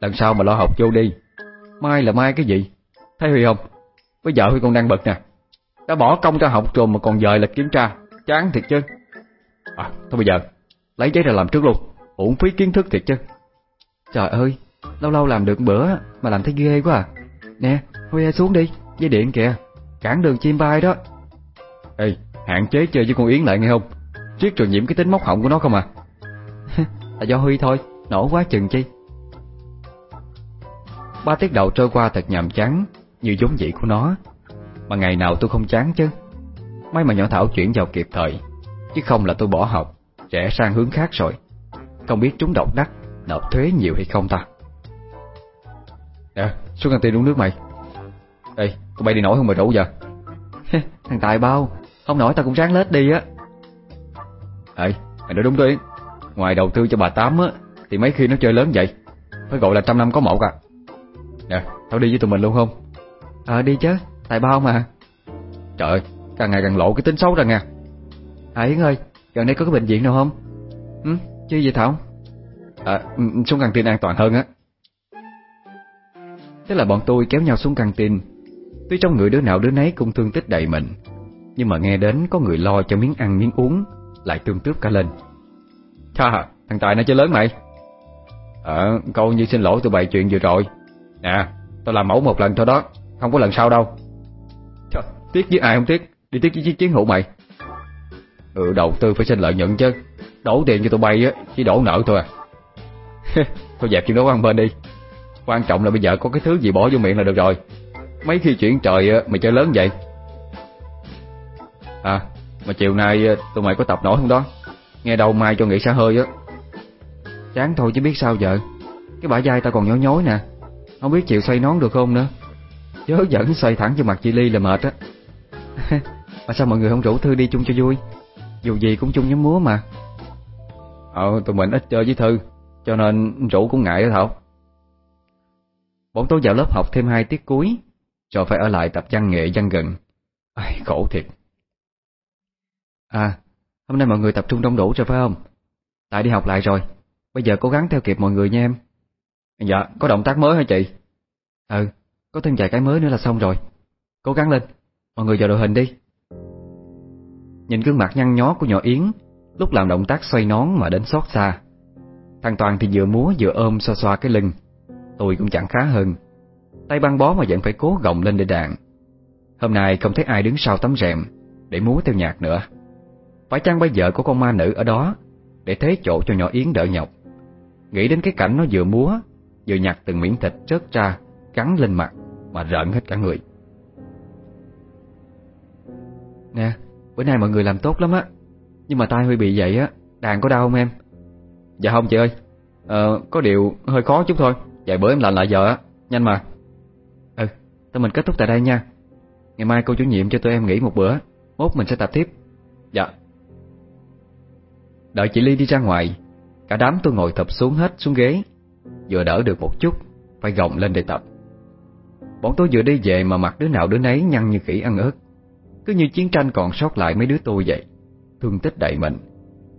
Lần sau mà lo học vô đi. Mai là mai cái gì? Thấy Huy không? Với vợ Huy còn đang bực nè. Đã bỏ công ra học trường mà còn dời lịch kiểm tra. Chán thiệt chứ. À thôi bây giờ, Lấy giấy ra làm trước luôn. Uổng phí kiến thức thiệt chứ. Trời ơi, Lâu lâu làm được bữa mà làm thấy ghê quá à. Nè Huy xuống đi, Dây điện kìa. Cản đường chim bay đó. Ê, hạn chế chơi với con Yến lại nghe không? Triết rồi nhiễm cái tính móc họng của nó không à? <laughs> Là do Huy thôi, Nổ quá chừng chi. Ba tiết đầu trôi qua thật nhàm chán. Như giống vậy của nó. Mà ngày nào tôi không chán chứ. May mà nhỏ Thảo chuyển vào kịp thời, Chứ không là tôi bỏ học Rẽ sang hướng khác rồi. Không biết trúng độc đắc, Nộp thuế nhiều hay không ta? Nè, xuống căng tin uống nước mày. Ê, tụi bay đi nổi không mà đủ giờ. Thằng Tài bao, Không nổi tao cũng ráng lết đi á. Ê, mày nói đúng tôi. Ngoài đầu tư cho bà Tám á, Thì mấy khi nó chơi lớn vậy? Phải gọi là trăm năm có một à. Nè, tao đi với tụi mình luôn không? Ờ đi chứ Tài bao mà. Trời ơi càng ngày càng lộ cái tính xấu ra nha À Yến ơi Gần đây có cái bệnh viện nào không? Ừ chứ gì Thảo? À xuống căng tin an toàn hơn á. Thế là bọn tôi kéo nhau xuống căng tin. Tuy trong người đứa nào đứa nấy cũng thương tích đầy mình Nhưng mà nghe đến có người lo cho miếng ăn miếng uống Lại tương tướp cả lên. Ha thằng Tài nó chơi lớn mày. Ờ câu như xin lỗi tụi bày chuyện vừa rồi. Nè tao làm mẫu một lần thôi đó Không có lần sau đâu. Trời, tiếc với ai không tiếc. Đi tiếc với chiến hữu mày. Ừ đầu tư phải xin lợi nhuận chứ. Đổ tiền cho tụi bay á Chỉ đổ nợ thôi à. <laughs> Thôi dẹp chuyện đó ăn bên đi. Quan trọng là bây giờ có cái thứ gì bỏ vô miệng là được rồi. Mấy khi chuyển trời á, mày chơi lớn vậy? À Mà chiều nay tụi mày có tập nổi không đó? Nghe đâu mai cho nghỉ xả hơi á. Chán thôi chứ biết sao giờ. Cái bả vai tao còn nhói nhói nè. Không biết chịu xoay nón được không nữa Chớ dẫn xoay thẳng cho mặt chị Ly là mệt á. <laughs> Mà sao mọi người không rủ Thư đi chung cho vui? Dù gì cũng chung nhóm múa mà. Ờ tụi mình ít chơi với Thư Cho nên rủ cũng ngại đó Thảo. Bọn tôi vào lớp học thêm hai tiết cuối Rồi phải ở lại tập văn nghệ văn gần Ai, Khổ thiệt. À Hôm nay mọi người tập trung đông đủ rồi phải không? Tại đi học lại rồi. Bây giờ cố gắng theo kịp mọi người nha em. Dạ có động tác mới hả chị? Ừ có thêm vài cái mới nữa là xong rồi. Cố gắng lên. Mọi người vào đội hình đi. Nhìn gương mặt nhăn nhó của nhỏ Yến, Lúc làm động tác xoay nón mà đến xót xa. Thằng Toàn thì vừa múa vừa ôm xoa xoa cái lưng. Tôi cũng chẳng khá hơn. Tay băng bó mà vẫn phải cố gồng lên để đạn. Hôm nay không thấy ai đứng sau tấm rèm Để múa theo nhạc nữa. Phải chăng bây giờ có con ma nữ ở đó Để thế chỗ cho nhỏ Yến đỡ nhọc? Nghĩ đến cái cảnh nó vừa múa, Vừa nhặt từng miếng thịt trớt ra, Cắn lên mặt. Mà rợn hết cả người. Nè, Bữa nay mọi người làm tốt lắm á, Nhưng mà tay hơi bị vậy á, Đàn có đau không em? Dạ không chị ơi. Ờ có điều hơi khó chút thôi. Vậy bữa em lạnh lại giờ á, Nhanh mà. Ừ Tụi mình kết thúc tại đây nha. Ngày mai cô chủ nhiệm cho tụi em nghỉ một bữa, Mốt mình sẽ tập tiếp. Dạ. Đợi chị Ly đi ra ngoài, Cả đám tôi ngồi thập xuống hết xuống ghế. Vừa đỡ được một chút, Phải gồng lên để tập. Bọn tôi vừa đi về mà mặt đứa nào đứa nấy nhăn như khỉ ăn ớt. Cứ như chiến tranh còn sót lại mấy đứa tôi vậy. Thương tích đầy mình.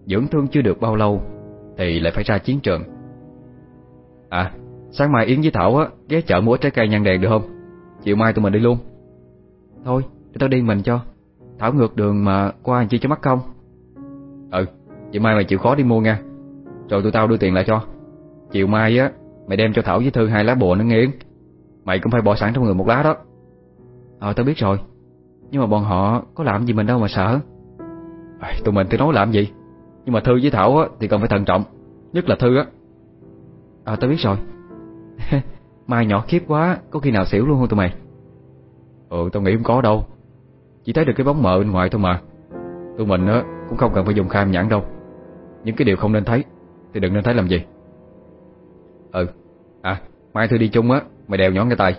Dưỡng thương chưa được bao lâu, Thì lại phải ra chiến trường. À Sáng mai Yến với Thảo á, ghé chợ mua trái cây nhăn đèn được không? Chiều mai tụi mình đi luôn. Thôi, để tao đi mình cho. Thảo ngược đường mà qua chi cho mắc không? Ừ Vậy mai mày chịu khó đi mua nha. Rồi tụi tao đưa tiền lại cho. Chiều mai á, Mày đem cho Thảo với Thư hai lá bùa nó nghe Mày cũng phải bỏ sẵn trong người một lá đó. Ờ tao biết rồi. Nhưng mà bọn họ có làm gì mình đâu mà sợ. À, Tụi mình thì nói làm gì? Nhưng mà Thư với Thảo á, thì cần phải thận trọng. Nhất là Thư á. Ờ tao biết rồi. <laughs> Mai nhỏ khiếp quá Có khi nào xỉu luôn không tụi mày? Ừ tao nghĩ không có đâu. Chỉ thấy được cái bóng mờ bên ngoài thôi mà. Tụi mình á cũng không cần phải dùng khai nhãn đâu. Những cái điều không nên thấy Thì đừng nên thấy làm gì. Ừ. À mai Thư đi chung á Mày đèo nhỏ cái tay.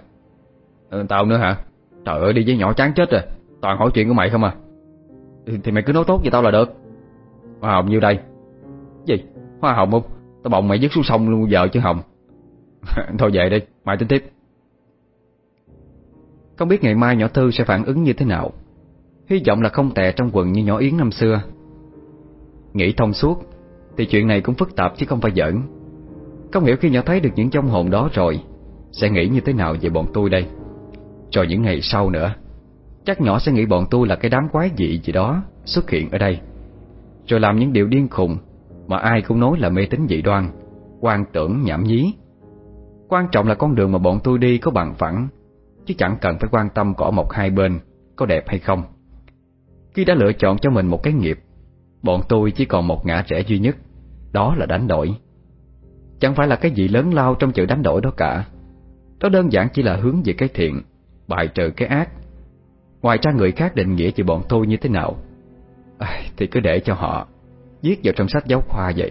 Ừ, Tao nữa hả? Trời ơi đi với nhỏ chán chết rồi. Toàn hỏi chuyện của mày không à. Thì, thì mày cứ nói tốt với tao là được. Hoa hồng nhiêu đây? Gì? Hoa hồng không? Tao bồng mày dứt xuống sông luôn giờ chứ hồng. <laughs> Thôi về đi mai tính tiếp. Không biết ngày mai nhỏ Thư sẽ phản ứng như thế nào. Hy vọng là không tè trong quần như nhỏ Yến năm xưa. Nghĩ thông suốt Thì chuyện này cũng phức tạp chứ không phải giỡn. Không hiểu khi nhỏ thấy được những trong hồn đó rồi sẽ nghĩ như thế nào về bọn tôi đây? Rồi những ngày sau nữa, Chắc nhỏ sẽ nghĩ bọn tôi là cái đám quái dị gì đó Xuất hiện ở đây. Rồi làm những điều điên khùng Mà ai cũng nói là mê tín dị đoan quan tưởng, nhảm nhí. Quan trọng là con đường mà bọn tôi đi có bằng phẳng, Chứ chẳng cần phải quan tâm cỏ một hai bên Có đẹp hay không. Khi đã lựa chọn cho mình một cái nghiệp, Bọn tôi chỉ còn một ngã rẽ duy nhất, Đó là đánh đổi. Chẳng phải là cái gì lớn lao trong chữ đánh đổi đó cả. Đó đơn giản chỉ là hướng về cái thiện Bài trừ cái ác. Ngoài ra người khác định nghĩa về bọn tôi như thế nào? À, Thì cứ để cho họ Viết vào trong sách giáo khoa vậy.